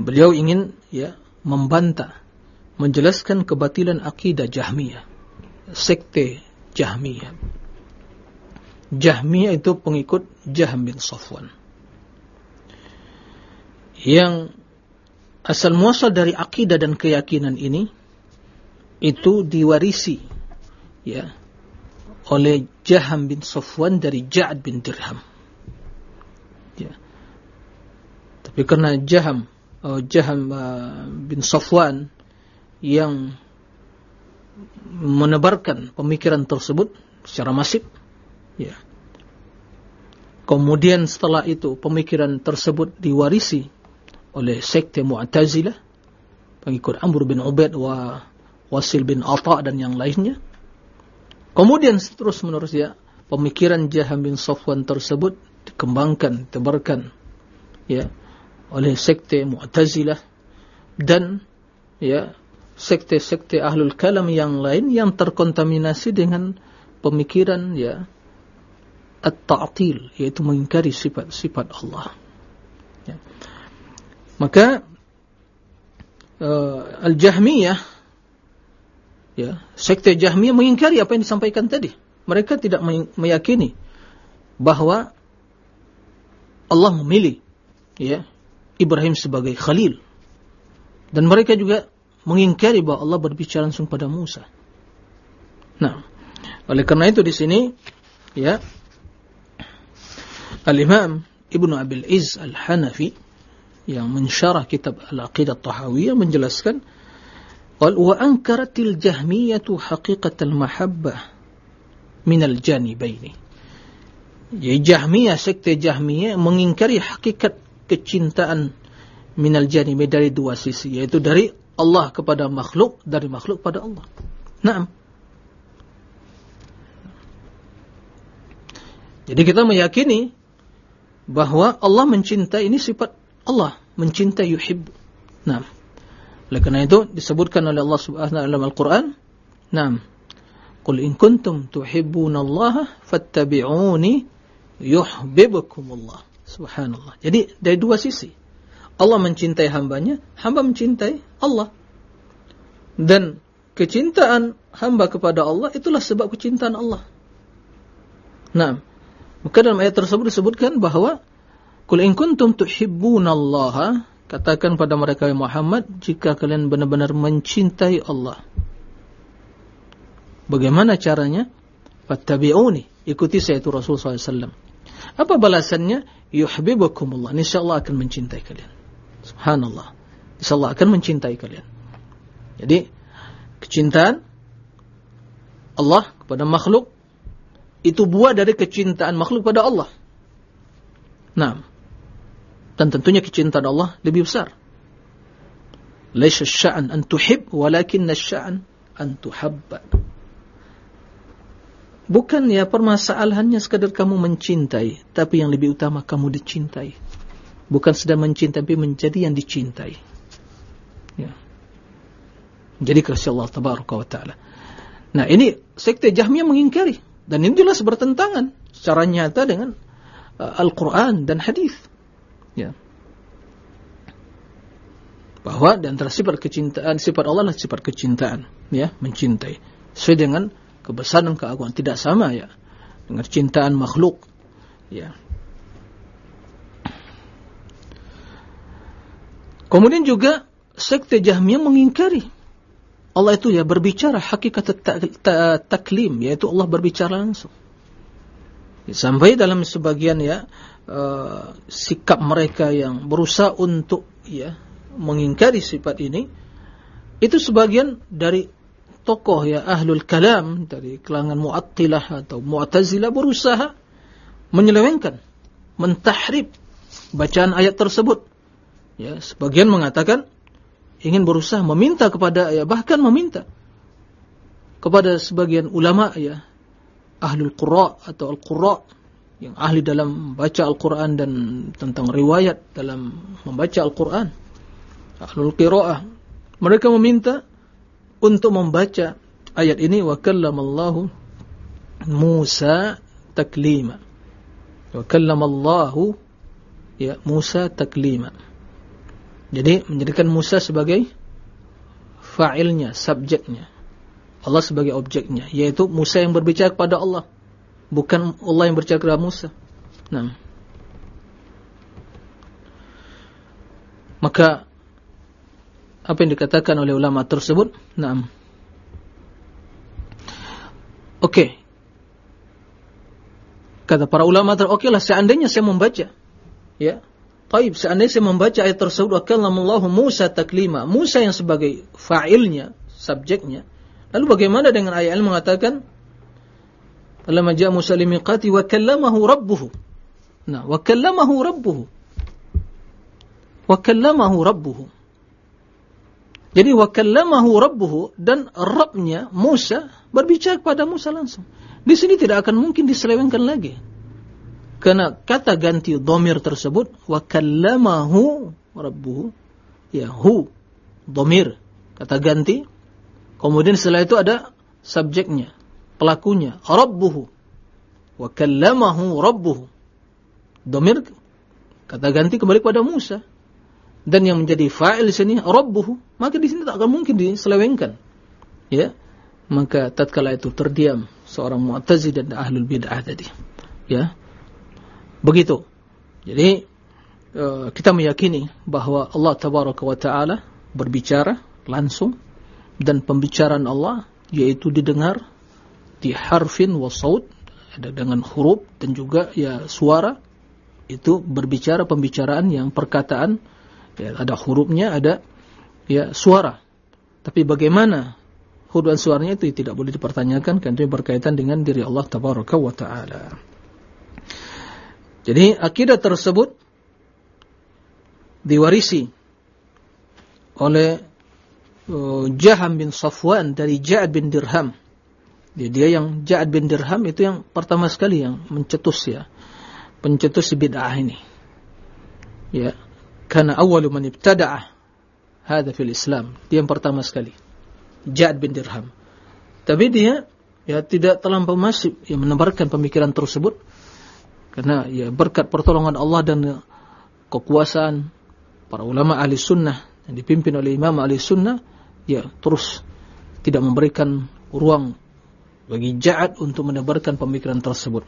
Beliau ingin ya membantah, menjelaskan kebatilan akidah Jahmiyah, sekte Jahmiyah. Jahmiyah itu pengikut Jahm bin Safwan. Yang asal muasal dari akidah dan keyakinan ini itu diwarisi ya oleh Jaham bin Safwan dari Ja'ad bin Dirham. Ya. Tapi karena Jaham, oh, Jaham uh, bin Safwan yang menebarkan pemikiran tersebut secara masif, ya. Kemudian setelah itu pemikiran tersebut diwarisi oleh sekte Mu'tazilah, pengikut Amr bin Ubaid wa Wasil bin Atha dan yang lainnya Kemudian terus menerus ya pemikiran Jaham bin Safwan tersebut dikembangkan, ditebarkan ya oleh sekte Mu'tazilah dan ya sekte-sekte ahlul kalam yang lain yang terkontaminasi dengan pemikiran ya at-ta'til yaitu mengingkari sifat-sifat Allah. Maka uh, al-Jahmiyah ya, sekte Jahmiyah mengingkari apa yang disampaikan tadi. Mereka tidak meyakini bahwa Allah memilih ya Ibrahim sebagai khalil. Dan mereka juga mengingkari bahwa Allah berbicara langsung pada Musa. Nah, oleh karena itu di sini ya Al-Imam Ibnu Abil Iz Al-Hanafi yang mensyarah kitab Al-Aqidah Tahawiyah menjelaskan qal wa ankaratil jahmiyatu haqiqatal mahabbah minal janibaini Ya Jahmiyah, sekte Jahmiyah mengingkari hakikat kecintaan minal janibi dari dua sisi, yaitu dari Allah kepada makhluk, dari makhluk pada Allah. Naam. Jadi kita meyakini bahwa Allah mencintai ini sifat Allah, mencintai yuhib. Naam. Oleh karena itu disebutkan oleh Allah Subhanahu wa taala dalam Al-Qur'an, "Naam. Qul in kuntum tuhibbunallaha fattabi'uni yuhibbukumullah. Subhanallah. Jadi dari dua sisi. Allah mencintai hambanya, hamba mencintai Allah. Dan kecintaan hamba kepada Allah itulah sebab kecintaan Allah. Nah, maka dalam ayat tersebut disebutkan bahwa Kul in kuntum tuhibbunallaha katakan pada mereka Muhammad jika kalian benar-benar mencintai Allah. Bagaimana caranya? Fattabi'uni, ikuti saya itu Rasul SAW. Apa balasannya? Yuhibbukumullah. Insyaallah akan mencintai kalian. Subhanallah. Insyaallah akan mencintai kalian. Jadi kecintaan Allah kepada makhluk itu buah dari kecintaan makhluk pada Allah. Nah, dan tentunya kecintaan Allah lebih besar. Laisa sya'an an tuhib walakin sya'an an tuhabba. Bukan ya permasalahannya sekadar kamu mencintai, tapi yang lebih utama kamu dicintai. Bukan sedang mencintai, tapi menjadi yang dicintai. Ya. Jadi kasih Allah tabaraka wa. Nah ini sekte Jahmiyah mengingkari. Dan ini jelas bertentangan secara nyata dengan uh, Al-Quran dan hadis. Ya. Bahwa antara sifat kecintaan, sifat Allah adalah sifat kecintaan. Ya, mencintai. Sesuai dengan kebesaran keagungan tidak sama ya dengan cintaan makhluk ya kemudian juga sekte Jahmiyah mengingkari Allah itu ya berbicara hakikat taklim yaitu Allah berbicara langsung sampai dalam sebagian ya uh, sikap mereka yang berusaha untuk ya mengingkari sifat ini itu sebagian dari tokoh ya ahlul kalam dari kalangan mu'attilah atau mu'tazilah berusaha menyelewengkan, mentahrib bacaan ayat tersebut. Ya, sebagian mengatakan ingin berusaha meminta kepada ya bahkan meminta kepada sebagian ulama ya ahlul qurra atau al-qurra yang ahli dalam baca Al-Qur'an dan tentang riwayat dalam membaca Al-Qur'an. Ahlul qiraah mereka meminta untuk membaca ayat ini wa kallamallahu Musa taklima. Wa kallamallahu ya Musa taklima. Jadi menjadikan Musa sebagai fa'ilnya, subjeknya. Allah sebagai objeknya, yaitu Musa yang berbicara kepada Allah, bukan Allah yang berbicara kepada Musa. Nah. Maka apa yang dikatakan oleh ulama tersebut. Nah. Oke. Okay. Kata para ulama oke okay lah seandainya saya membaca. Ya. Taib, seandainya saya membaca ayat tersebut wa kallamallahu Musa taklima. Musa yang sebagai fa'ilnya, subjeknya. Lalu bagaimana dengan ayat yang mengatakan Limiqati wa kallamahu rabbuhu. Nah, wa kallamahu rabbuhu. Wa kallamahu rabbuhu. Jadi wakallamahu rabbuhu dan Rabbnya Musa berbicara kepada Musa langsung. Di sini tidak akan mungkin diselewengkan lagi. Karena kata ganti domir tersebut wakallamahu rabbuhu ya hu domir kata ganti. Kemudian setelah itu ada subjeknya, pelakunya, rabbuhu. Wa kallamahu rabbuhu. Domir kata ganti kembali kepada Musa. Dan yang menjadi fa'il sini rabbuhu, maka di sini tak akan mungkin diselewengkan. Ya. Maka tatkala itu terdiam seorang Mu'tazili dan ahlul bid'ah tadi. Ya. Begitu. Jadi eh, kita meyakini bahwa Allah tabaraka wa taala berbicara langsung dan pembicaraan Allah yaitu didengar di harfin wa saut ada dengan huruf dan juga ya suara itu berbicara pembicaraan yang perkataan ya, ada hurufnya ada ya suara. Tapi bagaimana huruf dan suaranya itu tidak boleh dipertanyakan karena itu berkaitan dengan diri Allah tabaraka wa taala. Jadi akidah tersebut diwarisi oleh uh, Jaham bin Safwan dari Ja'ad bin Dirham dia, dia yang Ja'ad bin Dirham itu yang pertama sekali yang mencetus ya. Pencetus bid'ah ini. Ya. Karena awal man ibtada'ah hadha fil Islam. Dia yang pertama sekali. Ja'ad bin Dirham. Tapi dia ya tidak terlampau masif ya menebarkan pemikiran tersebut karena ya berkat pertolongan Allah dan kekuasaan para ulama ahli sunnah yang dipimpin oleh imam ahli sunnah ya terus tidak memberikan ruang bagi Ja'ad untuk menebarkan pemikiran tersebut.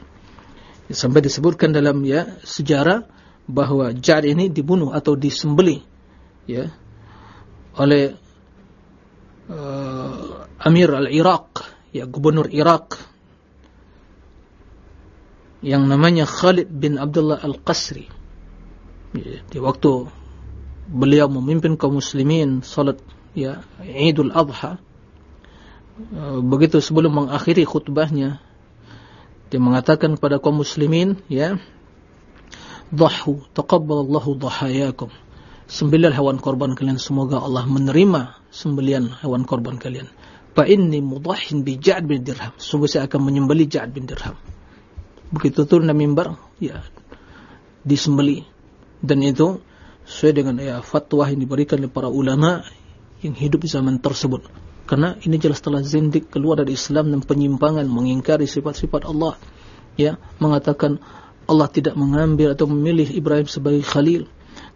Sampai disebutkan dalam ya sejarah bahwa Ja'ad ini dibunuh atau disembeli ya oleh uh, Amir al-Iraq, ya gubernur Irak yang namanya Khalid bin Abdullah al-Qasri. Ya, di waktu beliau memimpin kaum muslimin salat ya Idul Adha begitu sebelum mengakhiri khutbahnya dia mengatakan kepada kaum muslimin ya dhahu taqabbalallahu dhahayakum. Sembelih hewan korban kalian semoga Allah menerima sembelian hewan korban kalian. Fa inni mudahhin bi Ja'd bin Dirham. Sungguh saya akan menyembelih Ja'd bin Dirham. Begitu turun dari mimbar ya disembeli. Dan itu sesuai dengan ya fatwa yang diberikan oleh para ulama yang hidup di zaman tersebut karena ini jelas telah zindik keluar dari Islam dan penyimpangan mengingkari sifat-sifat Allah. Ya, mengatakan Allah tidak mengambil atau memilih Ibrahim sebagai khalil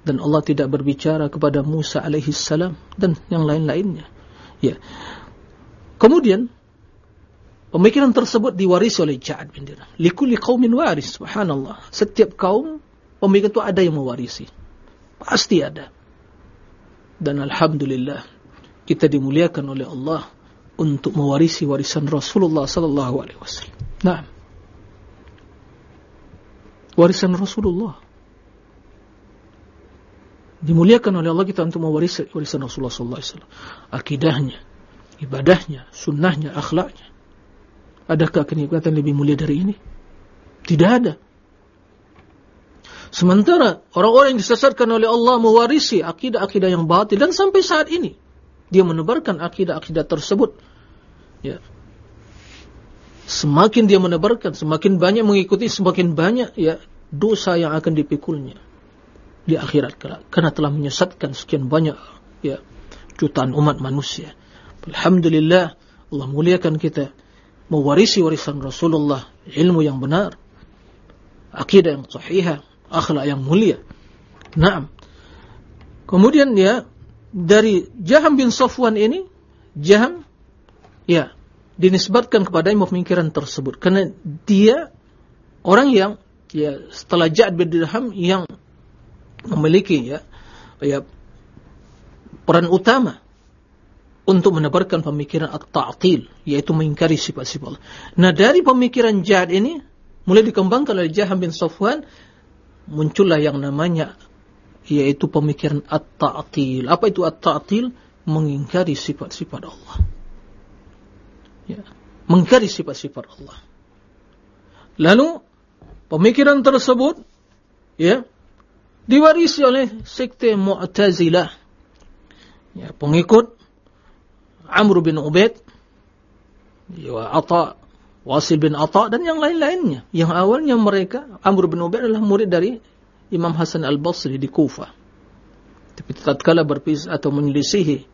dan Allah tidak berbicara kepada Musa alaihi salam dan yang lain-lainnya. Ya. Kemudian pemikiran tersebut diwarisi oleh Ja'ad bin Dirham. Likulli qaumin waris, subhanallah. Setiap kaum pemikiran itu ada yang mewarisi. Pasti ada. Dan alhamdulillah kita dimuliakan oleh Allah untuk mewarisi warisan Rasulullah sallallahu alaihi wasallam. Nah, warisan Rasulullah dimuliakan oleh Allah kita untuk mewarisi warisan Rasulullah sallallahu alaihi wasallam. Akidahnya, ibadahnya, sunnahnya, akhlaknya. Adakah kenikmatan lebih mulia dari ini? Tidak ada. Sementara orang-orang yang disesatkan oleh Allah mewarisi akidah-akidah yang batil dan sampai saat ini dia menebarkan akidah-akidah tersebut. Ya. Semakin dia menebarkan, semakin banyak mengikuti, semakin banyak ya dosa yang akan dipikulnya di akhirat kelak karena telah menyesatkan sekian banyak ya jutaan umat manusia. Alhamdulillah Allah muliakan kita mewarisi warisan Rasulullah, ilmu yang benar, akidah yang sahihah, akhlak yang mulia. Naam. Kemudian ya dari Jaham bin Sofwan ini, Jaham, ya, dinisbatkan kepada pemikiran tersebut. Karena dia orang yang, ya, setelah Ja'ad bin Dirham yang memiliki, ya, ya, peran utama untuk menebarkan pemikiran at-ta'til, yaitu mengingkari sifat-sifat Allah. Nah, dari pemikiran Ja'ad ini, mulai dikembangkan oleh Jaham bin Sofwan, muncullah yang namanya yaitu pemikiran at-ta'til. Apa itu at-ta'til? Mengingkari sifat-sifat Allah. Ya, mengingkari sifat-sifat Allah. Lalu pemikiran tersebut ya diwarisi oleh sekte Mu'tazilah. Ya, pengikut Amr bin Ubaid, ya, Atha, Wasil bin Atha dan yang lain-lainnya. Yang awalnya mereka Amr bin Ubaid adalah murid dari Imam Hasan al-Basri di Kufa. Tapi tatkala berpisah atau menyelisihi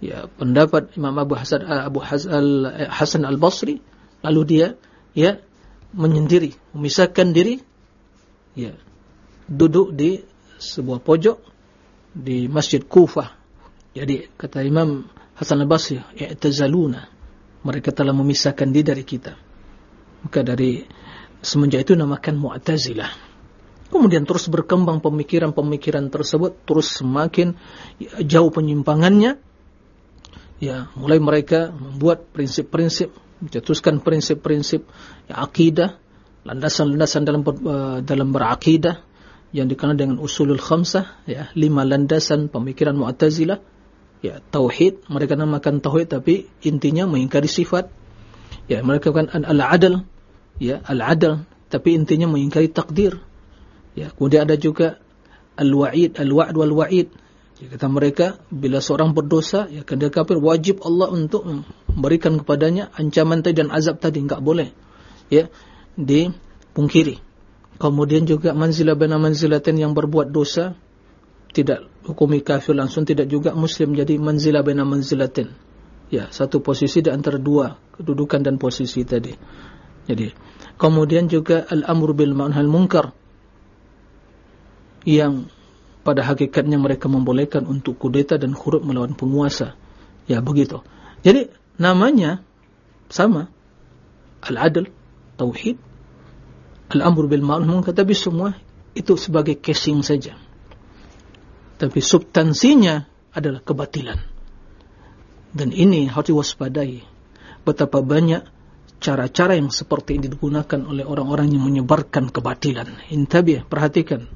ya pendapat Imam Abu Hasan Abu Hasan Al-Basri lalu dia ya menyendiri memisahkan diri ya duduk di sebuah pojok di Masjid Kufah jadi kata Imam Hasan Al-Basri i'tazaluna. Mereka telah memisahkan diri dari kita. Maka dari semenjak itu namakan Mu'tazilah kemudian terus berkembang pemikiran-pemikiran tersebut terus semakin jauh penyimpangannya. Ya mulai mereka membuat prinsip-prinsip mencetuskan prinsip-prinsip ya, akidah landasan-landasan dalam uh, dalam berakidah yang dikenal dengan usulul khamsah ya lima landasan pemikiran Mu'tazilah. Ya tauhid mereka namakan tauhid tapi intinya mengingkari sifat. Ya mereka kan al-adl ya al-adl tapi intinya mengingkari takdir ya kemudian ada juga al-wa'id al-wa'd wal-wa'id Ya, kata mereka, bila seorang berdosa, ya dia kafir, wajib Allah untuk memberikan kepadanya ancaman tadi dan azab tadi, enggak boleh. Ya, dipungkiri. Kemudian juga manzilah bina manzilatin yang berbuat dosa, tidak hukumi kafir langsung, tidak juga muslim, jadi manzilah bina manzilatin. Ya, satu posisi di antara dua kedudukan dan posisi tadi. Jadi, kemudian juga al-amru bil ma'nhal munkar yang pada hakikatnya mereka membolehkan untuk kudeta dan huruf melawan penguasa. Ya begitu. Jadi namanya sama. Al-adl, tauhid, al-amr bil ma'ruf munkar tapi semua itu sebagai casing saja. Tapi substansinya adalah kebatilan. Dan ini harus diwaspadai. Betapa banyak cara-cara yang seperti ini digunakan oleh orang-orang yang menyebarkan kebatilan. Intabi, perhatikan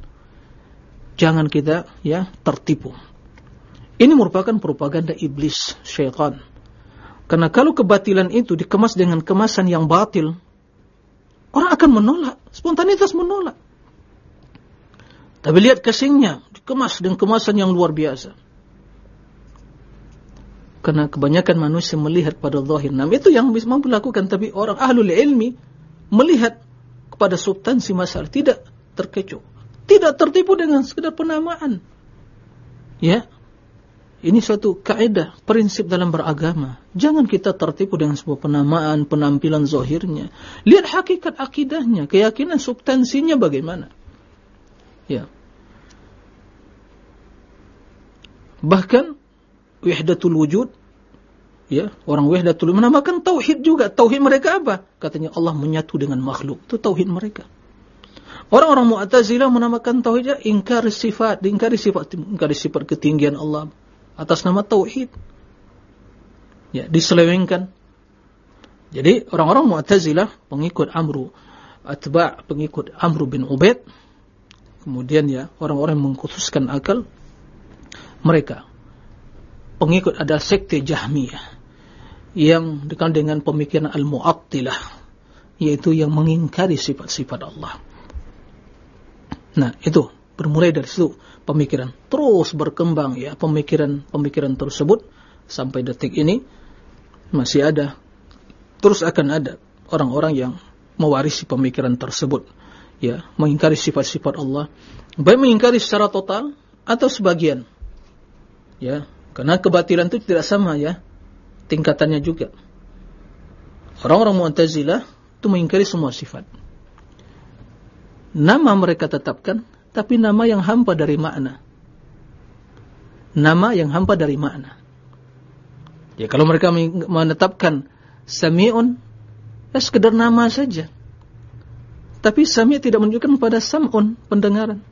jangan kita ya tertipu. Ini merupakan propaganda iblis, syaitan. Karena kalau kebatilan itu dikemas dengan kemasan yang batil, orang akan menolak, spontanitas menolak. Tapi lihat kesingnya, dikemas dengan kemasan yang luar biasa. Karena kebanyakan manusia melihat pada zahir. Nah, itu yang bisa mampu lakukan. Tapi orang ahlul ilmi melihat kepada substansi masalah. Tidak terkecoh. Tidak tertipu dengan sekedar penamaan. Ya. Ini suatu kaidah, prinsip dalam beragama. Jangan kita tertipu dengan sebuah penamaan, penampilan zohirnya. Lihat hakikat akidahnya, keyakinan substansinya bagaimana. Ya. Bahkan wahdatul wujud ya, orang wahdatul menamakan tauhid juga. Tauhid mereka apa? Katanya Allah menyatu dengan makhluk. Itu tauhid mereka. Orang-orang Mu'tazilah menamakan tauhidnya ingkar sifat, ingkar sifat, ingkar sifat ketinggian Allah atas nama tauhid. Ya, diselewengkan. Jadi orang-orang Mu'tazilah pengikut Amru atba pengikut Amru bin Ubaid kemudian ya orang-orang mengkhususkan akal mereka pengikut ada sekte Jahmiyah yang dikenal dengan pemikiran Al-Mu'attilah yaitu yang mengingkari sifat-sifat Allah. Nah, itu bermulai dari situ. Pemikiran terus berkembang ya. Pemikiran-pemikiran tersebut sampai detik ini masih ada. Terus akan ada orang-orang yang mewarisi pemikiran tersebut ya. Mengingkari sifat-sifat Allah. Baik mengingkari secara total atau sebagian ya. Karena kebatilan itu tidak sama ya. Tingkatannya juga. Orang-orang Mu'tazilah itu mengingkari semua sifat nama mereka tetapkan, tapi nama yang hampa dari makna. Nama yang hampa dari makna. Ya kalau mereka menetapkan Sami'un, ya sekedar nama saja. Tapi Sami' tidak menunjukkan pada Sam'un, pendengaran.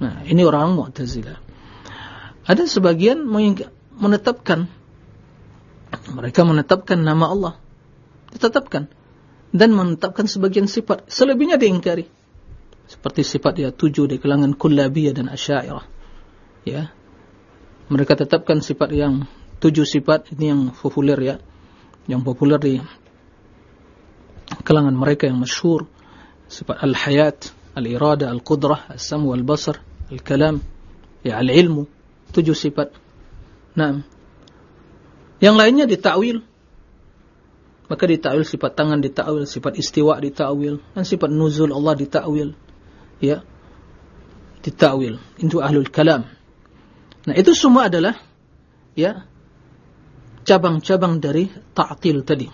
Nah, ini orang Mu'tazilah. Ada sebagian menetapkan mereka menetapkan nama Allah. Ditetapkan dan menetapkan sebagian sifat. Selebihnya diingkari. Seperti sifat ya tujuh di kalangan kullabiyah dan asyairah. Ya. Mereka tetapkan sifat yang tujuh sifat ini yang populer ya. Yang populer di kalangan mereka yang masyhur sifat al-hayat, al-irada, al-qudrah, al-sam al-basar, al-kalam, ya al-ilmu, tujuh sifat. Nah, yang lainnya ditakwil maka ditakwil sifat tangan ditakwil, sifat istiwa ditakwil, dan sifat nuzul Allah ditakwil. Ya. Ditakwil. Itu ahlul kalam. Nah, itu semua adalah ya cabang-cabang dari ta'til tadi.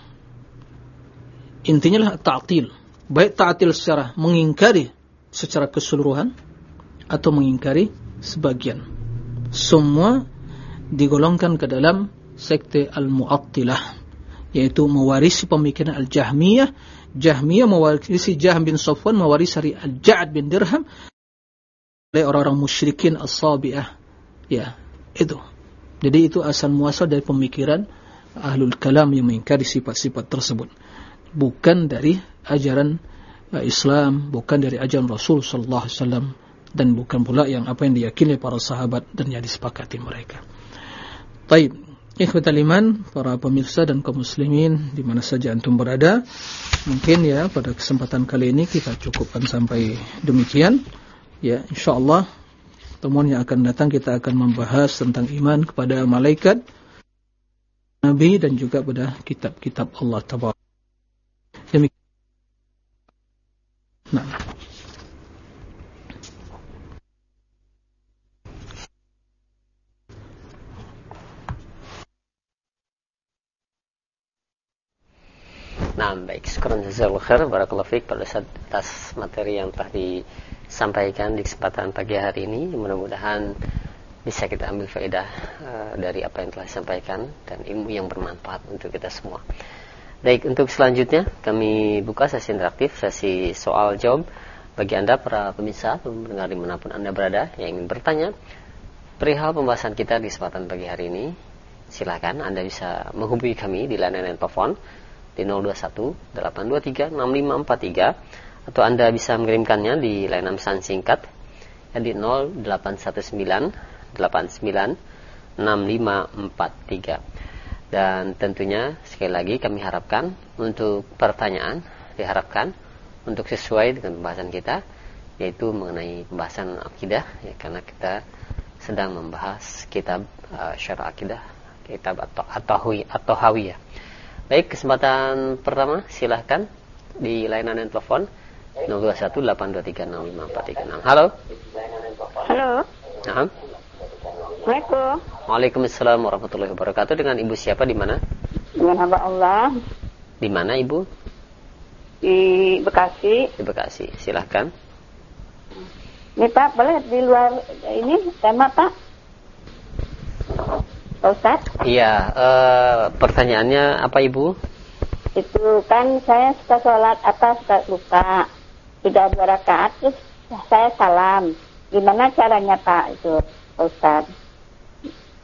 Intinya lah ta'til. Baik ta'til secara mengingkari secara keseluruhan atau mengingkari sebagian. Semua digolongkan ke dalam sekte Al-Mu'attilah yaitu mewarisi pemikiran Al-Jahmiyah. Jahmiyah mewarisi Jahm bin Safwan mewarisi Al-Ja'ad bin Dirham oleh orang-orang musyrikin As-Sabi'ah. Ya, itu. Jadi itu asal muasal dari pemikiran Ahlul Kalam yang mengingkari sifat-sifat tersebut. Bukan dari ajaran uh, Islam, bukan dari ajaran Rasul sallallahu alaihi wasallam dan bukan pula yang apa yang diyakini para sahabat dan yang disepakati mereka. Baik, ikhwatal iman, para pemirsa dan kaum muslimin di mana saja antum berada, mungkin ya pada kesempatan kali ini kita cukupkan sampai demikian. Ya, insyaallah pertemuan yang akan datang kita akan membahas tentang iman kepada malaikat, nabi dan juga pada kitab-kitab Allah Taala. Demikian. Nah. Nah, baik. Sekarang jazakallahu khair. Barakallahu fiik pada atas materi yang telah disampaikan di kesempatan pagi hari ini. Mudah-mudahan bisa kita ambil faedah uh, dari apa yang telah disampaikan dan ilmu yang bermanfaat untuk kita semua. Baik, untuk selanjutnya kami buka sesi interaktif, sesi soal jawab bagi Anda para pemirsa, pendengar di mana pun Anda berada yang ingin bertanya perihal pembahasan kita di kesempatan pagi hari ini. Silakan Anda bisa menghubungi kami di layanan telepon di 021 823 6543 atau Anda bisa mengirimkannya di layanan pesan singkat ya, di 0819 89 6543 dan tentunya sekali lagi kami harapkan untuk pertanyaan diharapkan untuk sesuai dengan pembahasan kita yaitu mengenai pembahasan akidah ya karena kita sedang membahas kitab uh, syarah akidah kitab atau atau atau hawiyah Baik, kesempatan pertama silahkan di layanan telepon 0218236546. Halo. Halo. Nah. Assalamualaikum. Waalaikumsalam warahmatullahi wabarakatuh. Dengan Ibu siapa di mana? Dengan hamba Allah. Di mana Ibu? Di Bekasi. Di Bekasi. Silahkan. Ini Pak, boleh di luar ini tema Pak? Pak Ustaz? Iya, uh, pertanyaannya apa Ibu? Itu kan saya suka sholat apa suka lupa. Sudah dua rakaat terus saya salam. Gimana caranya Pak itu Pak Ustaz?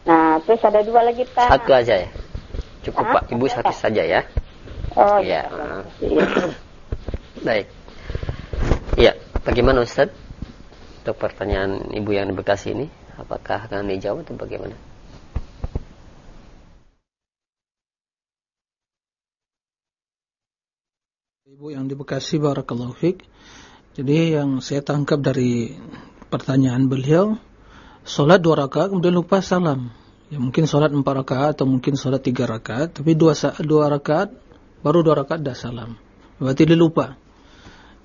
Nah, terus ada dua lagi Pak. Satu aja ya? Cukup Hah? Pak, Ibu satu saja ya. Oh iya. Ya. Baik. Iya, bagaimana Ustaz? Untuk pertanyaan Ibu yang di Bekasi ini, apakah akan dijawab atau bagaimana? Ibu yang di Bekasi Barakallahu Fik. Jadi yang saya tangkap dari pertanyaan beliau, sholat dua rakaat kemudian lupa salam. Ya mungkin sholat empat rakaat atau mungkin sholat tiga rakaat, tapi dua dua rakaat baru dua rakaat dah salam. Berarti dia lupa.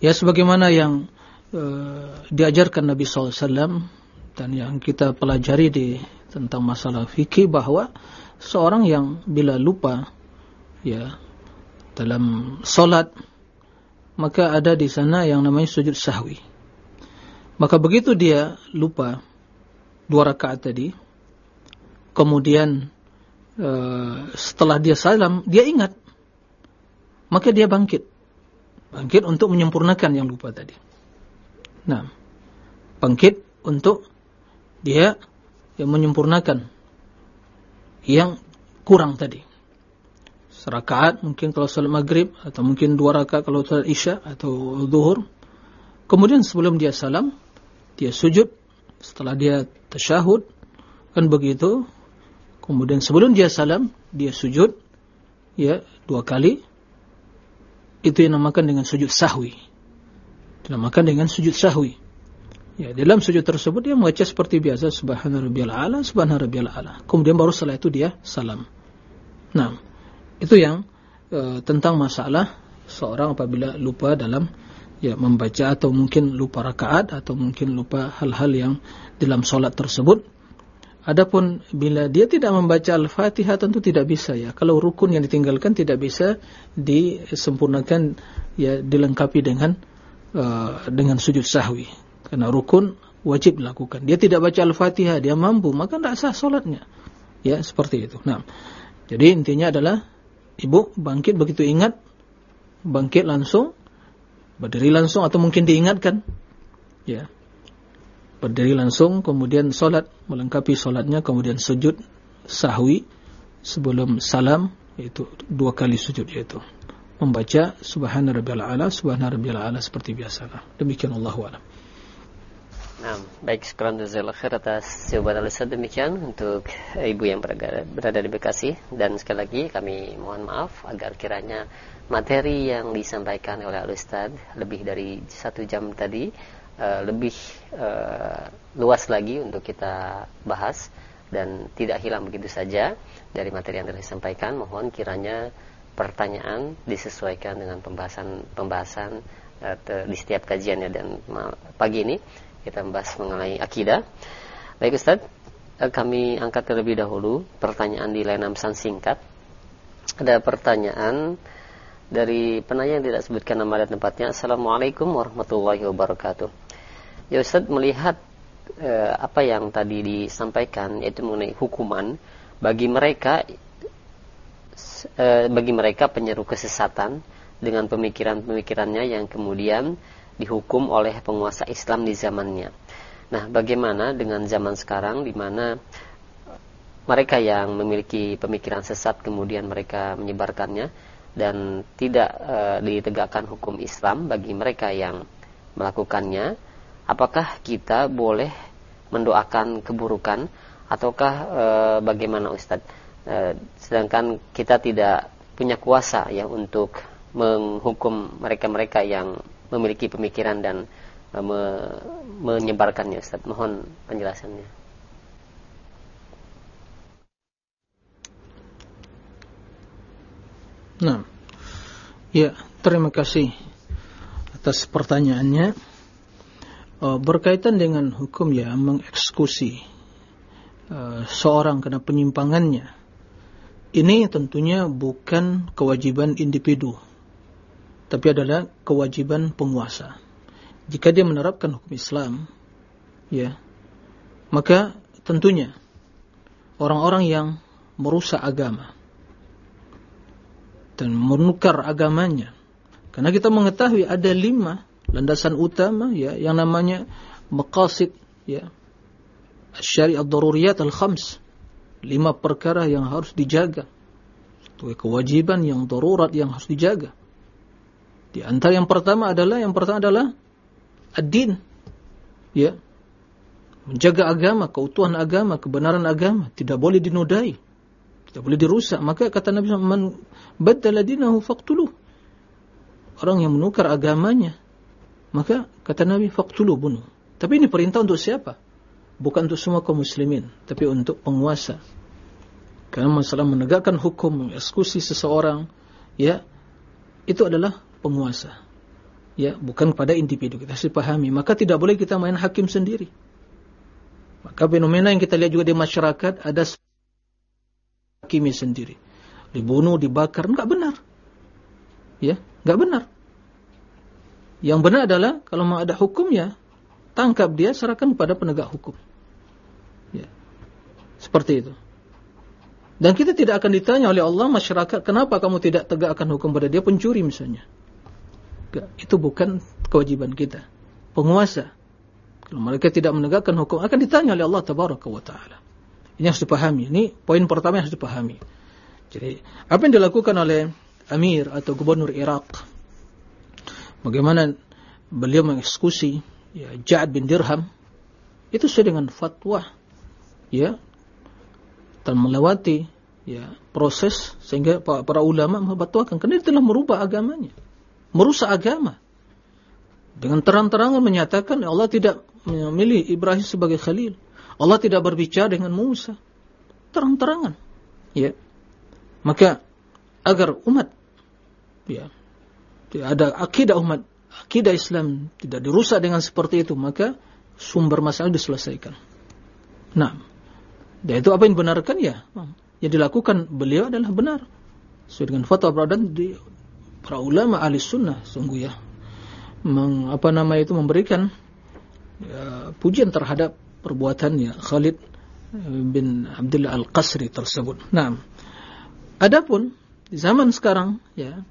Ya sebagaimana yang uh, diajarkan Nabi SAW dan yang kita pelajari di tentang masalah fikih bahwa seorang yang bila lupa ya dalam sholat maka ada di sana yang namanya sujud sahwi. Maka begitu dia lupa dua rakaat tadi, kemudian uh, setelah dia salam, dia ingat, maka dia bangkit, bangkit untuk menyempurnakan yang lupa tadi. Nah, bangkit untuk dia yang menyempurnakan yang kurang tadi serakaat mungkin kalau salat maghrib atau mungkin dua rakaat kalau salat isya atau zuhur. Kemudian sebelum dia salam, dia sujud. Setelah dia tasyahud, kan begitu. Kemudian sebelum dia salam, dia sujud ya dua kali. Itu yang dinamakan dengan sujud sahwi. Dinamakan dengan sujud sahwi. Ya, dalam sujud tersebut dia membaca seperti biasa subhana rabbiyal ala, subhana rabbiyal ala. Kemudian baru setelah itu dia salam. Nah, itu yang e, tentang masalah seorang apabila lupa dalam ya membaca atau mungkin lupa rakaat atau mungkin lupa hal-hal yang dalam solat tersebut. Adapun bila dia tidak membaca Al-Fatihah tentu tidak bisa ya. Kalau rukun yang ditinggalkan tidak bisa disempurnakan ya dilengkapi dengan uh, dengan sujud sahwi. Karena rukun wajib dilakukan. Dia tidak baca Al-Fatihah, dia mampu, maka tidak sah salatnya. Ya, seperti itu. Nah, jadi intinya adalah ibu bangkit begitu ingat, bangkit langsung, berdiri langsung atau mungkin diingatkan. Ya, berdiri langsung, kemudian solat, melengkapi solatnya, kemudian sujud sahwi sebelum salam, yaitu dua kali sujud yaitu membaca subhana rabbiyal ala subhana rabbiyal ala seperti biasa. Demikian Allah a'lam. Nah, baik sekarang jazakallahu khair atas jawaban Ustaz demikian untuk ibu yang berada, di Bekasi. Dan sekali lagi kami mohon maaf agar kiranya materi yang disampaikan oleh Al Ustaz lebih dari satu jam tadi uh, lebih uh, luas lagi untuk kita bahas dan tidak hilang begitu saja dari materi yang telah disampaikan. Mohon kiranya pertanyaan disesuaikan dengan pembahasan-pembahasan uh, di setiap kajiannya. Dan pagi ini kita membahas mengenai akidah. Baik Ustaz, kami angkat terlebih dahulu pertanyaan di layanan pesan singkat. Ada pertanyaan dari penanya yang tidak sebutkan nama dan tempatnya. Assalamualaikum warahmatullahi wabarakatuh. Ya Ustaz melihat eh, apa yang tadi disampaikan yaitu mengenai hukuman bagi mereka eh, bagi mereka penyeru kesesatan dengan pemikiran-pemikirannya yang kemudian dihukum oleh penguasa Islam di zamannya. Nah, bagaimana dengan zaman sekarang di mana mereka yang memiliki pemikiran sesat kemudian mereka menyebarkannya dan tidak e, ditegakkan hukum Islam bagi mereka yang melakukannya apakah kita boleh mendoakan keburukan ataukah e, bagaimana Ustadz? E, sedangkan kita tidak punya kuasa ya untuk menghukum mereka-mereka yang memiliki pemikiran dan e, me, menyebarkannya Ustadz. Mohon penjelasannya. Nah, ya terima kasih atas pertanyaannya. Uh, berkaitan dengan hukum ya mengeksekusi uh, seorang karena penyimpangannya ini tentunya bukan kewajiban individu tapi adalah kewajiban penguasa. Jika dia menerapkan hukum Islam ya maka tentunya orang-orang yang merusak agama dan menukar agamanya karena kita mengetahui ada lima landasan utama ya yang namanya maqasid ya syariat daruriyat al-khams lima perkara yang harus dijaga. Kewajiban yang darurat yang harus dijaga di antara yang pertama adalah yang pertama adalah ad-din ya menjaga agama keutuhan agama kebenaran agama tidak boleh dinodai tidak boleh dirusak maka kata Nabi man baddala dinahu faqtuluh orang yang menukar agamanya maka kata Nabi faqtulu bunuh. Tapi ini perintah untuk siapa? Bukan untuk semua kaum muslimin, tapi untuk penguasa. Karena masalah menegakkan hukum, mengeksekusi seseorang, ya, itu adalah penguasa. Ya, bukan pada individu kita harus pahami. Maka tidak boleh kita main hakim sendiri. Maka fenomena yang kita lihat juga di masyarakat ada hakimi sendiri. Dibunuh, dibakar, enggak benar. Ya, enggak benar. Yang benar adalah kalau mau ada hukumnya, tangkap dia, serahkan kepada penegak hukum. Ya. Seperti itu. Dan kita tidak akan ditanya oleh Allah masyarakat, kenapa kamu tidak tegakkan hukum pada dia pencuri misalnya. Enggak, itu bukan kewajiban kita. Penguasa. Kalau mereka tidak menegakkan hukum, akan ditanya oleh Allah Tabaraka wa Ta'ala. Ini harus dipahami. Ini poin pertama yang harus dipahami. Jadi, apa yang dilakukan oleh Amir atau Gubernur Irak bagaimana beliau mengeksekusi ya, Ja'ad bin Dirham itu sesuai dengan fatwa ya dan melewati ya proses sehingga para, para ulama memfatwakan karena dia telah merubah agamanya merusak agama dengan terang-terangan menyatakan Allah tidak memilih Ibrahim sebagai khalil Allah tidak berbicara dengan Musa terang-terangan ya maka agar umat ya ada akidah umat, akidah Islam tidak dirusak dengan seperti itu, maka sumber masalah diselesaikan. Nah, Dan itu apa yang benarkan ya? Yang dilakukan beliau adalah benar. Sesuai dengan fatwa para di para ulama ahli sunnah sungguh ya. Meng, apa nama itu memberikan ya, pujian terhadap perbuatannya Khalid eh, bin Abdullah Al-Qasri tersebut. Nah, adapun di zaman sekarang ya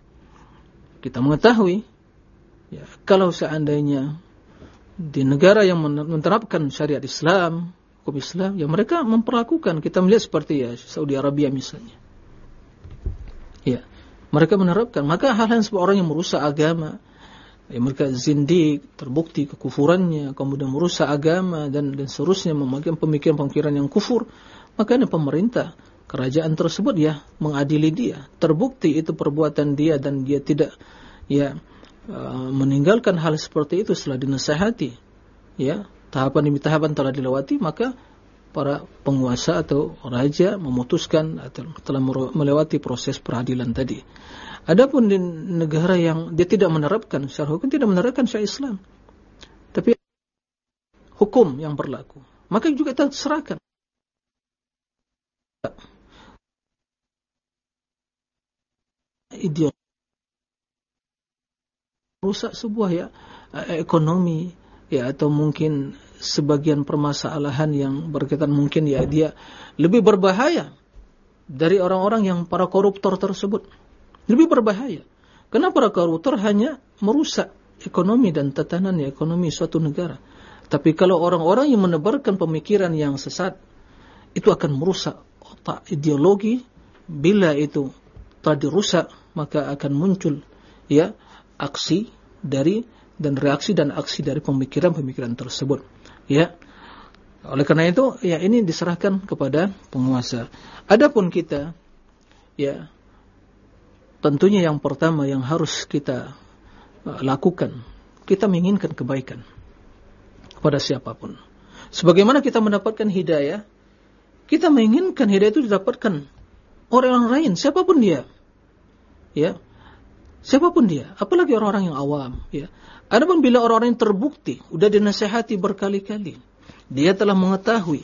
kita mengetahui ya kalau seandainya di negara yang menerapkan syariat Islam hukum Islam, ya mereka memperlakukan. Kita melihat seperti ya Saudi Arabia misalnya. Ya, mereka menerapkan. Maka hal-hal sebuah orang yang merusak agama, ya mereka zindik, terbukti kekufurannya, kemudian merusak agama dan dan seterusnya memakai pemikiran-pemikiran yang kufur, maka ini pemerintah kerajaan tersebut ya mengadili dia. Terbukti itu perbuatan dia dan dia tidak ya uh, meninggalkan hal seperti itu setelah dinasehati. Ya, tahapan demi tahapan telah dilewati, maka para penguasa atau raja memutuskan atau telah melewati proses peradilan tadi. Adapun di negara yang dia tidak menerapkan secara hukum tidak menerapkan syariat Islam. Tapi hukum yang berlaku, maka juga kita serahkan. Ideologi rusak sebuah ya ekonomi ya atau mungkin sebagian permasalahan yang berkaitan mungkin ya dia lebih berbahaya dari orang-orang yang para koruptor tersebut. Lebih berbahaya. Karena para koruptor hanya merusak ekonomi dan tatanan ekonomi suatu negara. Tapi kalau orang-orang yang menebarkan pemikiran yang sesat, itu akan merusak otak ideologi. Bila itu telah dirusak, maka akan muncul ya aksi dari dan reaksi dan aksi dari pemikiran-pemikiran tersebut. Ya. Oleh karena itu, ya ini diserahkan kepada penguasa. Adapun kita, ya, tentunya yang pertama yang harus kita uh, lakukan, kita menginginkan kebaikan kepada siapa pun. Sebagaimana kita mendapatkan hidayah, kita menginginkan hidayah itu didapatkan orang lain, siapa pun dia. Ya. Siapa pun dia, apalagi orang-orang yang awam, ya. Adapun bila orang-orang yang terbukti, sudah dinasehati berkali-kali, dia telah mengetahui,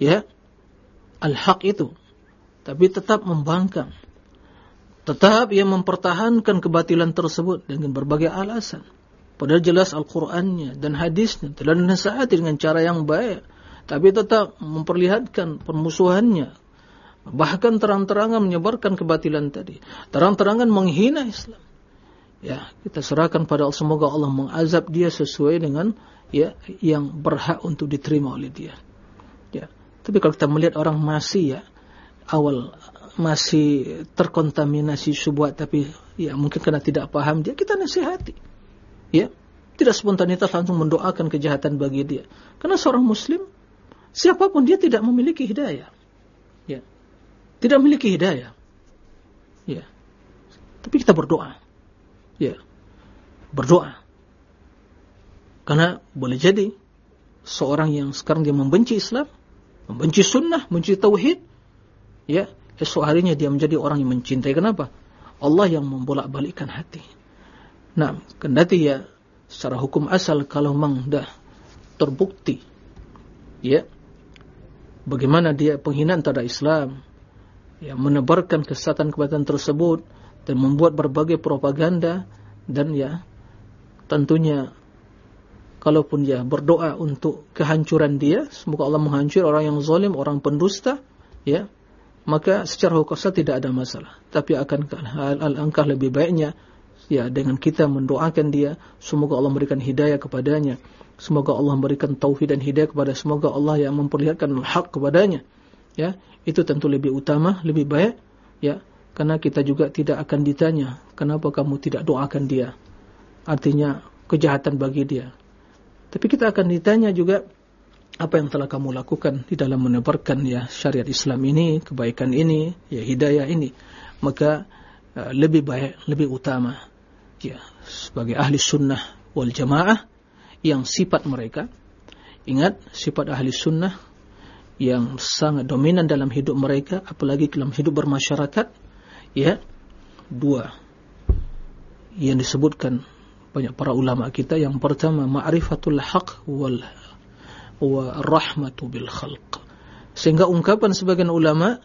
ya, al-haq itu, tapi tetap membangkang, tetap ia mempertahankan kebatilan tersebut dengan berbagai alasan. Padahal jelas Al-Qur'annya dan hadisnya telah dinasehati dengan cara yang baik, tapi tetap memperlihatkan permusuhannya, bahkan terang-terangan menyebarkan kebatilan tadi, terang-terangan menghina Islam. Ya kita serahkan pada Allah. Semoga Allah mengazab dia sesuai dengan ya yang berhak untuk diterima oleh dia. Ya. Tapi kalau kita melihat orang masih ya awal masih terkontaminasi subhat tapi ya mungkin karena tidak paham dia kita nasihati. Ya. Tidak spontanitas langsung mendoakan kejahatan bagi dia. Karena seorang muslim siapa pun dia tidak memiliki hidayah. Ya tidak memiliki hidayah ya tapi kita berdoa ya berdoa. Karena boleh jadi seorang yang sekarang dia membenci Islam, membenci sunnah, membenci tauhid, ya, esok harinya dia menjadi orang yang mencintai. Kenapa? Allah yang membolak-balikkan hati. Nah, kendati ya secara hukum asal kalau memang dah terbukti, ya, bagaimana dia penghinaan terhadap Islam, ya, menebarkan kesesatan kebatilan tersebut, dan membuat berbagai propaganda dan ya tentunya kalaupun dia berdoa untuk kehancuran dia semoga Allah menghancur orang yang zalim orang pendusta ya maka secara hukum tidak ada masalah. Tapi akan alangkah lebih baiknya ya dengan kita mendoakan dia semoga Allah memberikan hidayah kepadanya. Semoga Allah memberikan taufik dan hidayah kepada semoga Allah yang memperlihatkan hak kepadanya ya itu tentu lebih utama lebih baik ya karena kita juga tidak akan ditanya, kenapa kamu tidak doakan dia? Artinya kejahatan bagi dia. Tapi kita akan ditanya juga apa yang telah kamu lakukan di dalam menebarkan ya syariat Islam ini, kebaikan ini, ya hidayah ini. Maka uh, lebih baik, lebih utama ya sebagai ahli sunnah wal jamaah yang sifat mereka ingat sifat ahli sunnah yang sangat dominan dalam hidup mereka apalagi dalam hidup bermasyarakat ya dua yang disebutkan banyak para ulama kita yang pertama ma'rifatul haq wal wa rahmatu bil khalq Sehingga ungkapan sebagian ulama,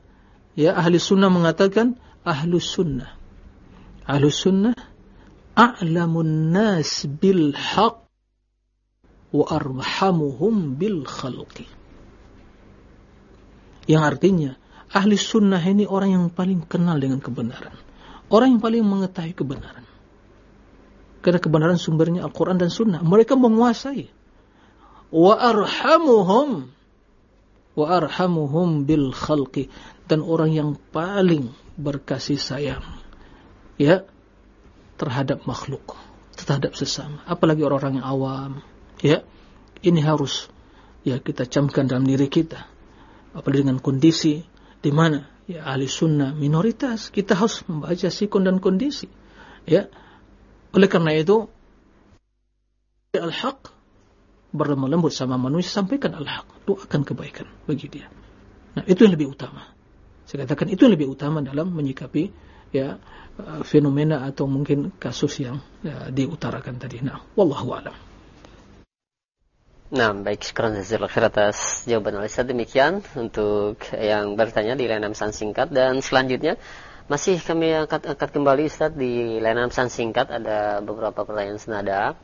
ya ahli sunnah mengatakan ahlu sunnah. Ahlu sunnah a'lamun nas bil haq wa arhamuhum bil khalqi. Yang artinya, ahli sunnah ini orang yang paling kenal dengan kebenaran. Orang yang paling mengetahui kebenaran. Karena kebenaran sumbernya Al-Quran dan Sunnah. Mereka menguasai. Wa arhamuhum wa arhamuhum bil khalqi dan orang yang paling berkasih sayang ya terhadap makhluk terhadap sesama apalagi orang-orang yang awam ya ini harus ya kita camkan dalam diri kita apalagi dengan kondisi? Di mana? Ya ahli sunnah minoritas. Kita harus membaca sikon dan kondisi. Ya. Oleh karena itu al-haq berlemah lembut sama manusia sampaikan al-haq. Doakan kebaikan bagi dia. Nah itu yang lebih utama. Saya katakan itu yang lebih utama dalam menyikapi ya fenomena atau mungkin kasus yang ya, diutarakan tadi. Nah wallahu alam Nah, baik, sekarang jazakallahu khair atas jawaban Alisa. Demikian untuk yang bertanya di layanan pesan singkat dan selanjutnya masih kami angkat, angkat kembali Ustaz di layanan pesan singkat ada beberapa pertanyaan senada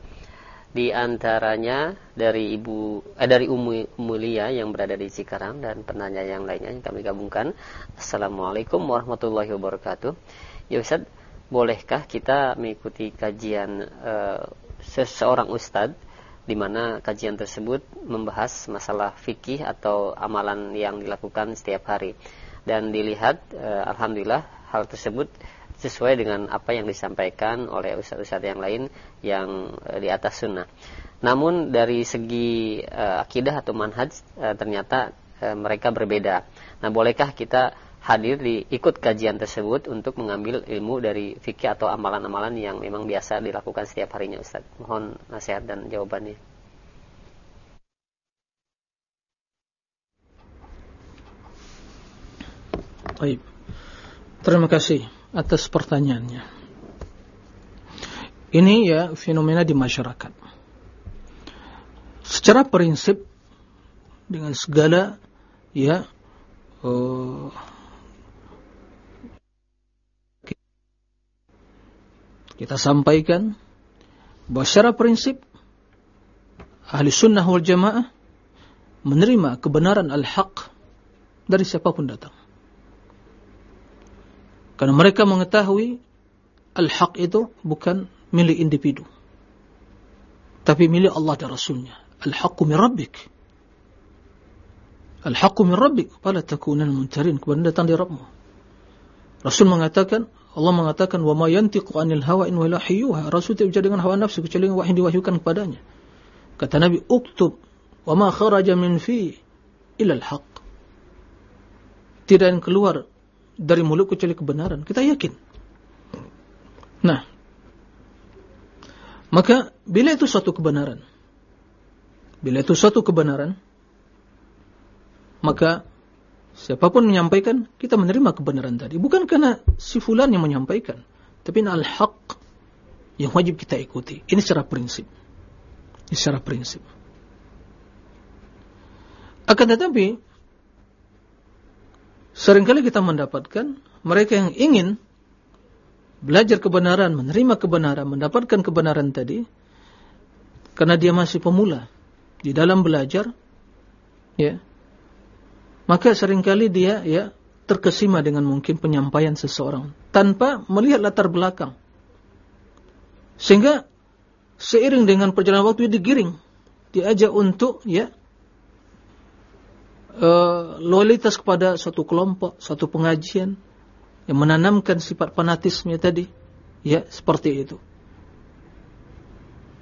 di antaranya dari Ibu eh, dari Umu Mulia yang berada di Cikarang dan penanya yang lainnya yang kami gabungkan. Assalamualaikum warahmatullahi wabarakatuh. Ya Ustaz, bolehkah kita mengikuti kajian uh, seseorang ustadz di mana kajian tersebut membahas masalah fikih atau amalan yang dilakukan setiap hari dan dilihat uh, alhamdulillah hal tersebut sesuai dengan apa yang disampaikan oleh ustadz-ustadz yang lain yang uh, di atas sunnah. Namun dari segi uh, akidah atau manhaj uh, ternyata uh, mereka berbeda. Nah, bolehkah kita hadir di ikut kajian tersebut untuk mengambil ilmu dari fikih atau amalan-amalan yang memang biasa dilakukan setiap harinya Ustaz. Mohon nasihat dan jawabannya. Baik. Terima kasih atas pertanyaannya. Ini ya fenomena di masyarakat. Secara prinsip dengan segala ya uh, kita sampaikan bahwa secara prinsip ahli sunnah wal jamaah menerima kebenaran al-haq dari siapa pun datang. Karena mereka mengetahui al-haq itu bukan milik individu. Tapi milik Allah dan Rasulnya. Al-haqqu min rabbik. Al-haqqu min rabbik. Fala takunan muntarin. Kebenaran datang dari Rabbmu. Rasul mengatakan, Allah mengatakan, wa ma yantiqu anil hawa in wala hiyuha. Rasul tidak bicara dengan hawa nafsu kecuali wahyu diwahyukan kepadanya. Kata Nabi, uktub wa ma kharaja min fi ila al-haq. Tidak yang keluar dari mulut kecuali kebenaran. Kita yakin. Nah, maka bila itu suatu kebenaran, bila itu suatu kebenaran, maka siapa pun menyampaikan, kita menerima kebenaran tadi. Bukan karena si fulan yang menyampaikan, tapi al-haq yang wajib kita ikuti. Ini secara prinsip. Ini secara prinsip. Akan tetapi, Seringkali kita mendapatkan mereka yang ingin belajar kebenaran, menerima kebenaran, mendapatkan kebenaran tadi, karena dia masih pemula di dalam belajar, ya, maka sering kali dia ya terkesima dengan mungkin penyampaian seseorang tanpa melihat latar belakang, sehingga seiring dengan perjalanan waktu dia digiring, diajak untuk ya uh, loyalitas kepada suatu kelompok, suatu pengajian yang menanamkan sifat fanatisme tadi, ya seperti itu.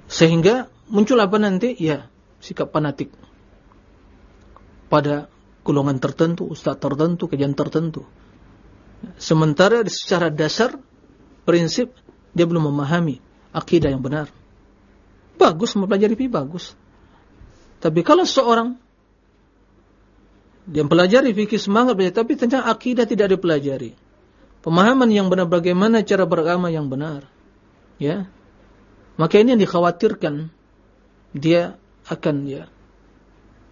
Sehingga muncul apa nanti? Ya, sikap fanatik pada golongan tertentu, ustaz tertentu, kajian tertentu. Sementara secara dasar prinsip dia belum memahami akidah yang benar. Bagus mempelajari pi bagus. Tapi kalau seorang dia pelajari fikih semangat tapi tentang akidah tidak dipelajari. Pemahaman yang benar bagaimana cara beragama yang benar. Ya. Maka ini yang dikhawatirkan dia akan ya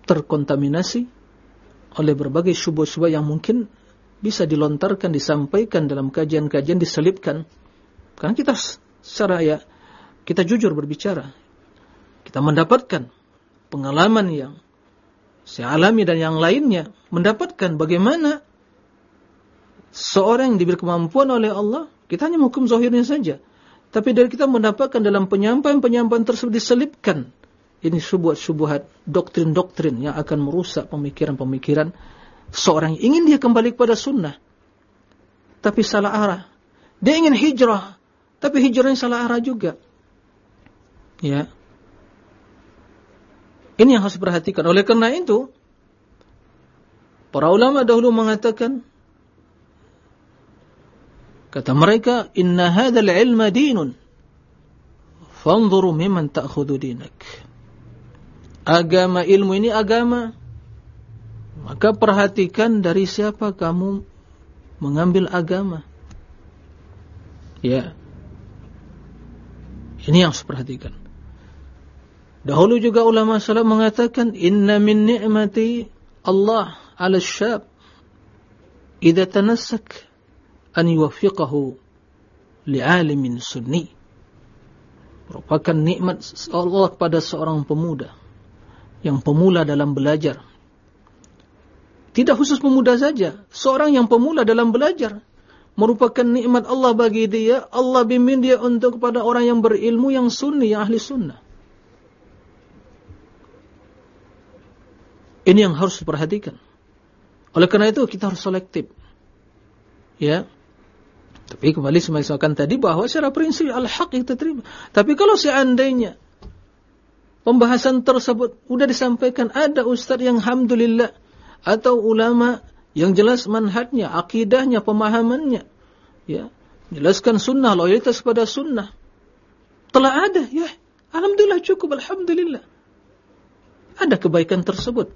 terkontaminasi oleh berbagai syubhat-syubhat yang mungkin bisa dilontarkan, disampaikan dalam kajian-kajian, diselipkan. Karena kita secara ya, kita jujur berbicara. Kita mendapatkan pengalaman yang saya alami dan yang lainnya. Mendapatkan bagaimana seorang yang diberi kemampuan oleh Allah, kita hanya hukum zahirnya saja. Tapi dari kita mendapatkan dalam penyampaian-penyampaian tersebut diselipkan ini subuhat-subuhat, doktrin-doktrin yang akan merusak pemikiran-pemikiran seorang yang ingin dia kembali kepada sunnah. Tapi salah arah. Dia ingin hijrah, tapi hijrahnya salah arah juga. Ya. Ini yang harus diperhatikan. Oleh karena itu, para ulama dahulu mengatakan, kata mereka, Inna hadal ilma dinun, fanzuru mimman ta'khudu dinak agama ilmu ini agama. Maka perhatikan dari siapa kamu mengambil agama. Ya. Ini yang harus perhatikan. Dahulu juga ulama salaf mengatakan inna min ni'mati Allah ala syab. Idza tanassak an yuwaffiqahu li'alimin sunni. Merupakan nikmat Allah pada seorang pemuda yang pemula dalam belajar. Tidak khusus pemuda saja, seorang yang pemula dalam belajar merupakan nikmat Allah bagi dia. Allah bimbing dia untuk kepada orang yang berilmu, yang sunni, yang ahli sunnah. Ini yang harus diperhatikan. Oleh karena itu kita harus selektif. Ya. Tapi kembali semisal tadi bahwa secara prinsip al-haq kita terima. Tapi kalau seandainya pembahasan tersebut sudah disampaikan ada ustaz yang alhamdulillah atau ulama yang jelas manhajnya, akidahnya, pemahamannya. Ya, jelaskan sunnah, loyalitas kepada sunnah. Telah ada, ya. Alhamdulillah cukup, alhamdulillah. Ada kebaikan tersebut.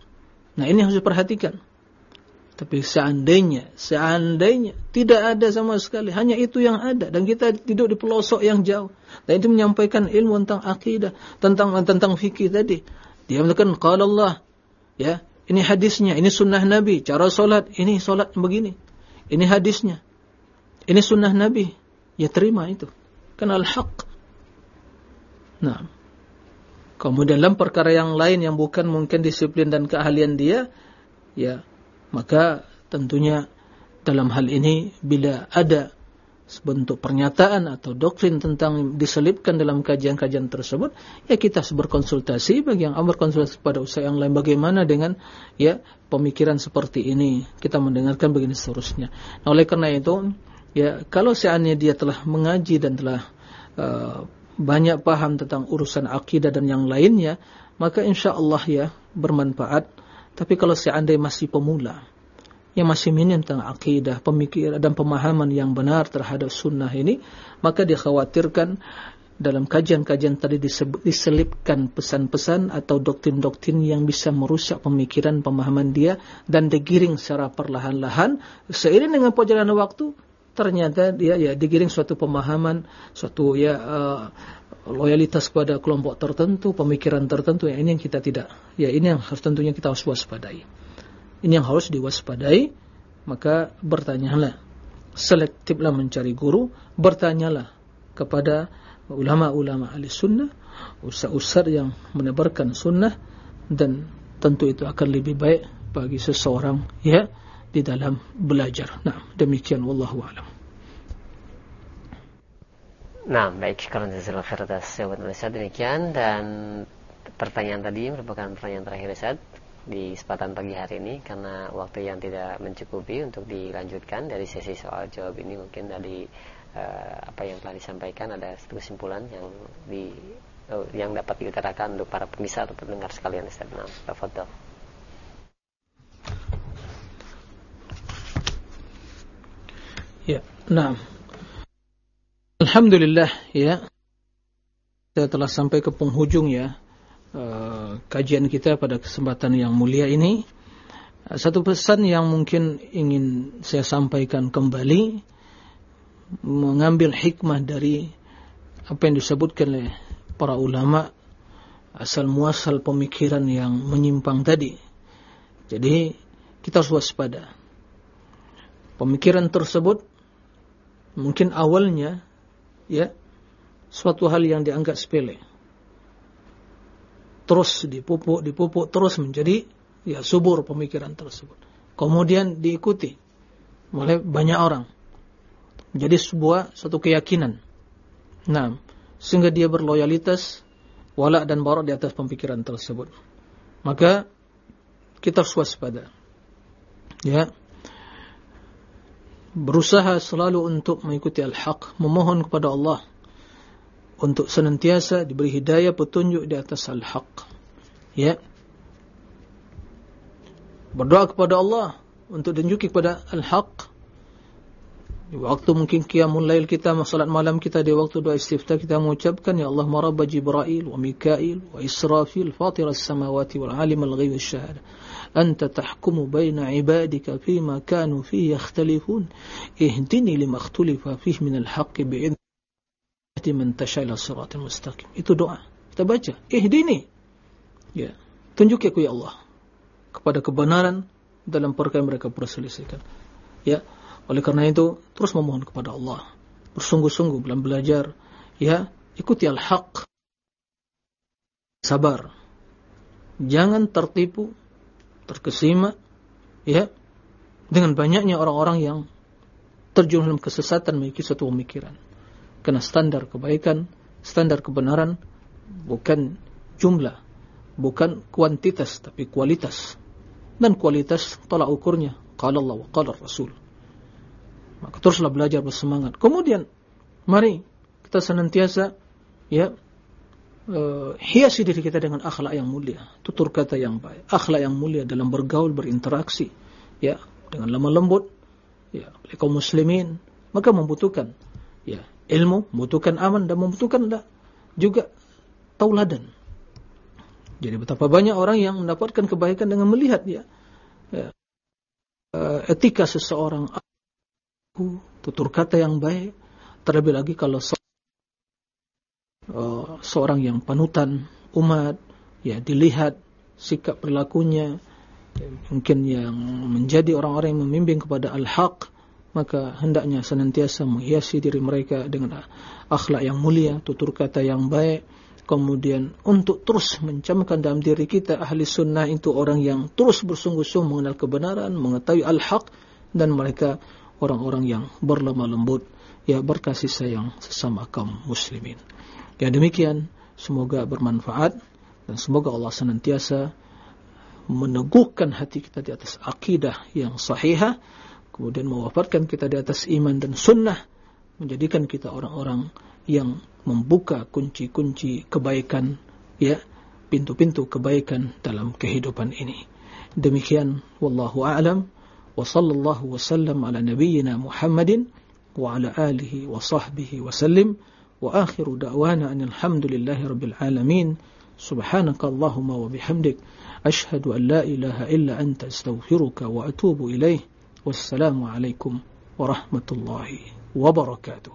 Nah, ini harus diperhatikan. Tapi seandainya, seandainya tidak ada sama sekali, hanya itu yang ada dan kita duduk di pelosok yang jauh. Dan itu menyampaikan ilmu tentang akidah, tentang tentang fikih tadi. Dia mengatakan qala Allah, ya, ini hadisnya, ini sunnah Nabi, cara solat, ini solat begini. Ini hadisnya. Ini sunnah Nabi. Ya terima itu. Kan al-haq. Nah. Kemudian dalam perkara yang lain yang bukan mungkin disiplin dan keahlian dia, ya maka tentunya dalam hal ini bila ada sebentuk pernyataan atau doktrin tentang diselipkan dalam kajian-kajian tersebut, ya kita berkonsultasi bagi yang berkonsultasi pada usaha yang lain bagaimana dengan ya pemikiran seperti ini kita mendengarkan begini seterusnya. Nah, oleh karena itu ya kalau seandainya dia telah mengaji dan telah uh, banyak paham tentang urusan akidah dan yang lainnya, maka insya Allah ya bermanfaat tapi kalau seandainya masih pemula, yang masih minim tentang akidah, pemikiran dan pemahaman yang benar terhadap sunnah ini, maka dikhawatirkan dalam kajian-kajian tadi diselipkan pesan-pesan atau doktrin-doktrin yang bisa merusak pemikiran pemahaman dia dan digiring secara perlahan-lahan. Seiring dengan perjalanan waktu ternyata dia ya digiring suatu pemahaman suatu ya uh, loyalitas pada kelompok tertentu, pemikiran tertentu, yang ini yang kita tidak, ya ini yang harus tentunya kita harus waspadai. Ini yang harus diwaspadai, maka bertanyalah, selektiflah mencari guru, bertanyalah kepada ulama-ulama ahli sunnah, ustaz-ustaz yang menebarkan sunnah, dan tentu itu akan lebih baik bagi seseorang ya di dalam belajar. Nah, demikian wallahu a'lam. Nah, baik, sekarang jazakallahu khair atas jawaban Ustaz demikian dan pertanyaan tadi merupakan pertanyaan terakhir Ustaz di kesempatan pagi hari ini karena waktu yang tidak mencukupi untuk dilanjutkan dari sesi soal jawab ini mungkin dari uh, apa yang telah disampaikan ada satu kesimpulan yang di uh, yang dapat diutarakan untuk para pemirsa atau pendengar sekalian Ustaz. Nah, tafadhol. Ya, nah Alhamdulillah ya. Saya telah sampai ke penghujung ya uh, Kajian kita pada kesempatan yang mulia ini. Satu pesan yang mungkin ingin saya sampaikan kembali Mengambil hikmah dari Apa yang disebutkan oleh para ulama Asal muasal pemikiran yang menyimpang tadi. Jadi kita harus waspada. Pemikiran tersebut mungkin awalnya ya suatu hal yang dianggap sepele. Terus dipupuk, dipupuk terus menjadi ya subur pemikiran tersebut. Kemudian diikuti oleh banyak orang. Menjadi sebuah satu keyakinan. Nah, sehingga dia berloyalitas wala dan barok di atas pemikiran tersebut. Maka kita harus waspada. Ya. Berusaha selalu untuk mengikuti al-haq, memohon kepada Allah untuk senantiasa diberi hidayah petunjuk di atas al-haq. Ya. Berdoa kepada Allah untuk tunjuki kepada al-haq di waktu mungkin qiyamul lail kita, salat malam kita di waktu doa istiftah kita mengucapkan ya Allah marabba Jibril wa Mikail wa Israfil fatir as-samawati wal alim al-ghaib asy-syahada anta tahkumu baina ibadika fima kanu fihi yakhtalifun ihdini lima ikhtalafa fihi min al-haqqi bi'idni man tasha ila siratal mustaqim itu doa. Kita baca. ihdini ya. Tunjuki aku ya Allah kepada kebenaran dalam perkara yang mereka perselisihkan. Ya. Oleh karena itu, terus memohon kepada Allah. Bersungguh-sungguh dalam belajar. Ya, ikuti al-haq. Sabar. Jangan tertipu, terkesima, ya, dengan banyaknya orang-orang yang terjun dalam kesesatan memiliki satu pemikiran. Karena standar kebaikan, standar kebenaran bukan jumlah, bukan kuantitas, tapi kualitas. Dan kualitas tolak ukurnya. Qala Allah wa Rasul. Maka teruslah belajar bersemangat. Kemudian mari kita senantiasa ya uh, hiasi diri kita dengan akhlak yang mulia, tutur kata yang baik, akhlak yang mulia dalam bergaul, berinteraksi, ya dengan lemah lembut, ya oleh kaum muslimin, maka membutuhkan ya ilmu, membutuhkan aman dan membutuhkan juga tauladan. Jadi betapa banyak orang yang mendapatkan kebaikan dengan melihat ya, ya etika seseorang. Tutur kata yang baik, terlebih lagi kalau uh, seorang yang panutan umat, ya dilihat sikap perilakunya, ya, mungkin yang menjadi orang-orang yang membimbing kepada al-haq, maka hendaknya senantiasa menghiasi diri mereka dengan akhlak yang mulia, tutur kata yang baik, kemudian untuk terus mencamkan dalam diri kita ahli sunnah itu orang yang terus bersungguh-sungguh mengenal kebenaran, mengetahui al-haq, dan mereka orang-orang yang berlemah lembut, ya berkasih sayang sesama kaum muslimin. Ya demikian, semoga bermanfaat dan semoga Allah senantiasa meneguhkan hati kita di atas akidah yang sahihah, kemudian mewafatkan kita di atas iman dan sunnah, menjadikan kita orang-orang yang membuka kunci-kunci kebaikan, ya pintu-pintu kebaikan dalam kehidupan ini. Demikian, wallahu a'lam. وصلى الله وسلم على نبينا محمد وعلى آله وصحبه وسلم وآخر دعوانا أن الحمد لله رب العالمين. سبحانك اللهم وبحمدك أشهد أن لا إله إلا أنت أستغفرك وأتوب إليه والسلام عليكم ورحمة الله وبركاته.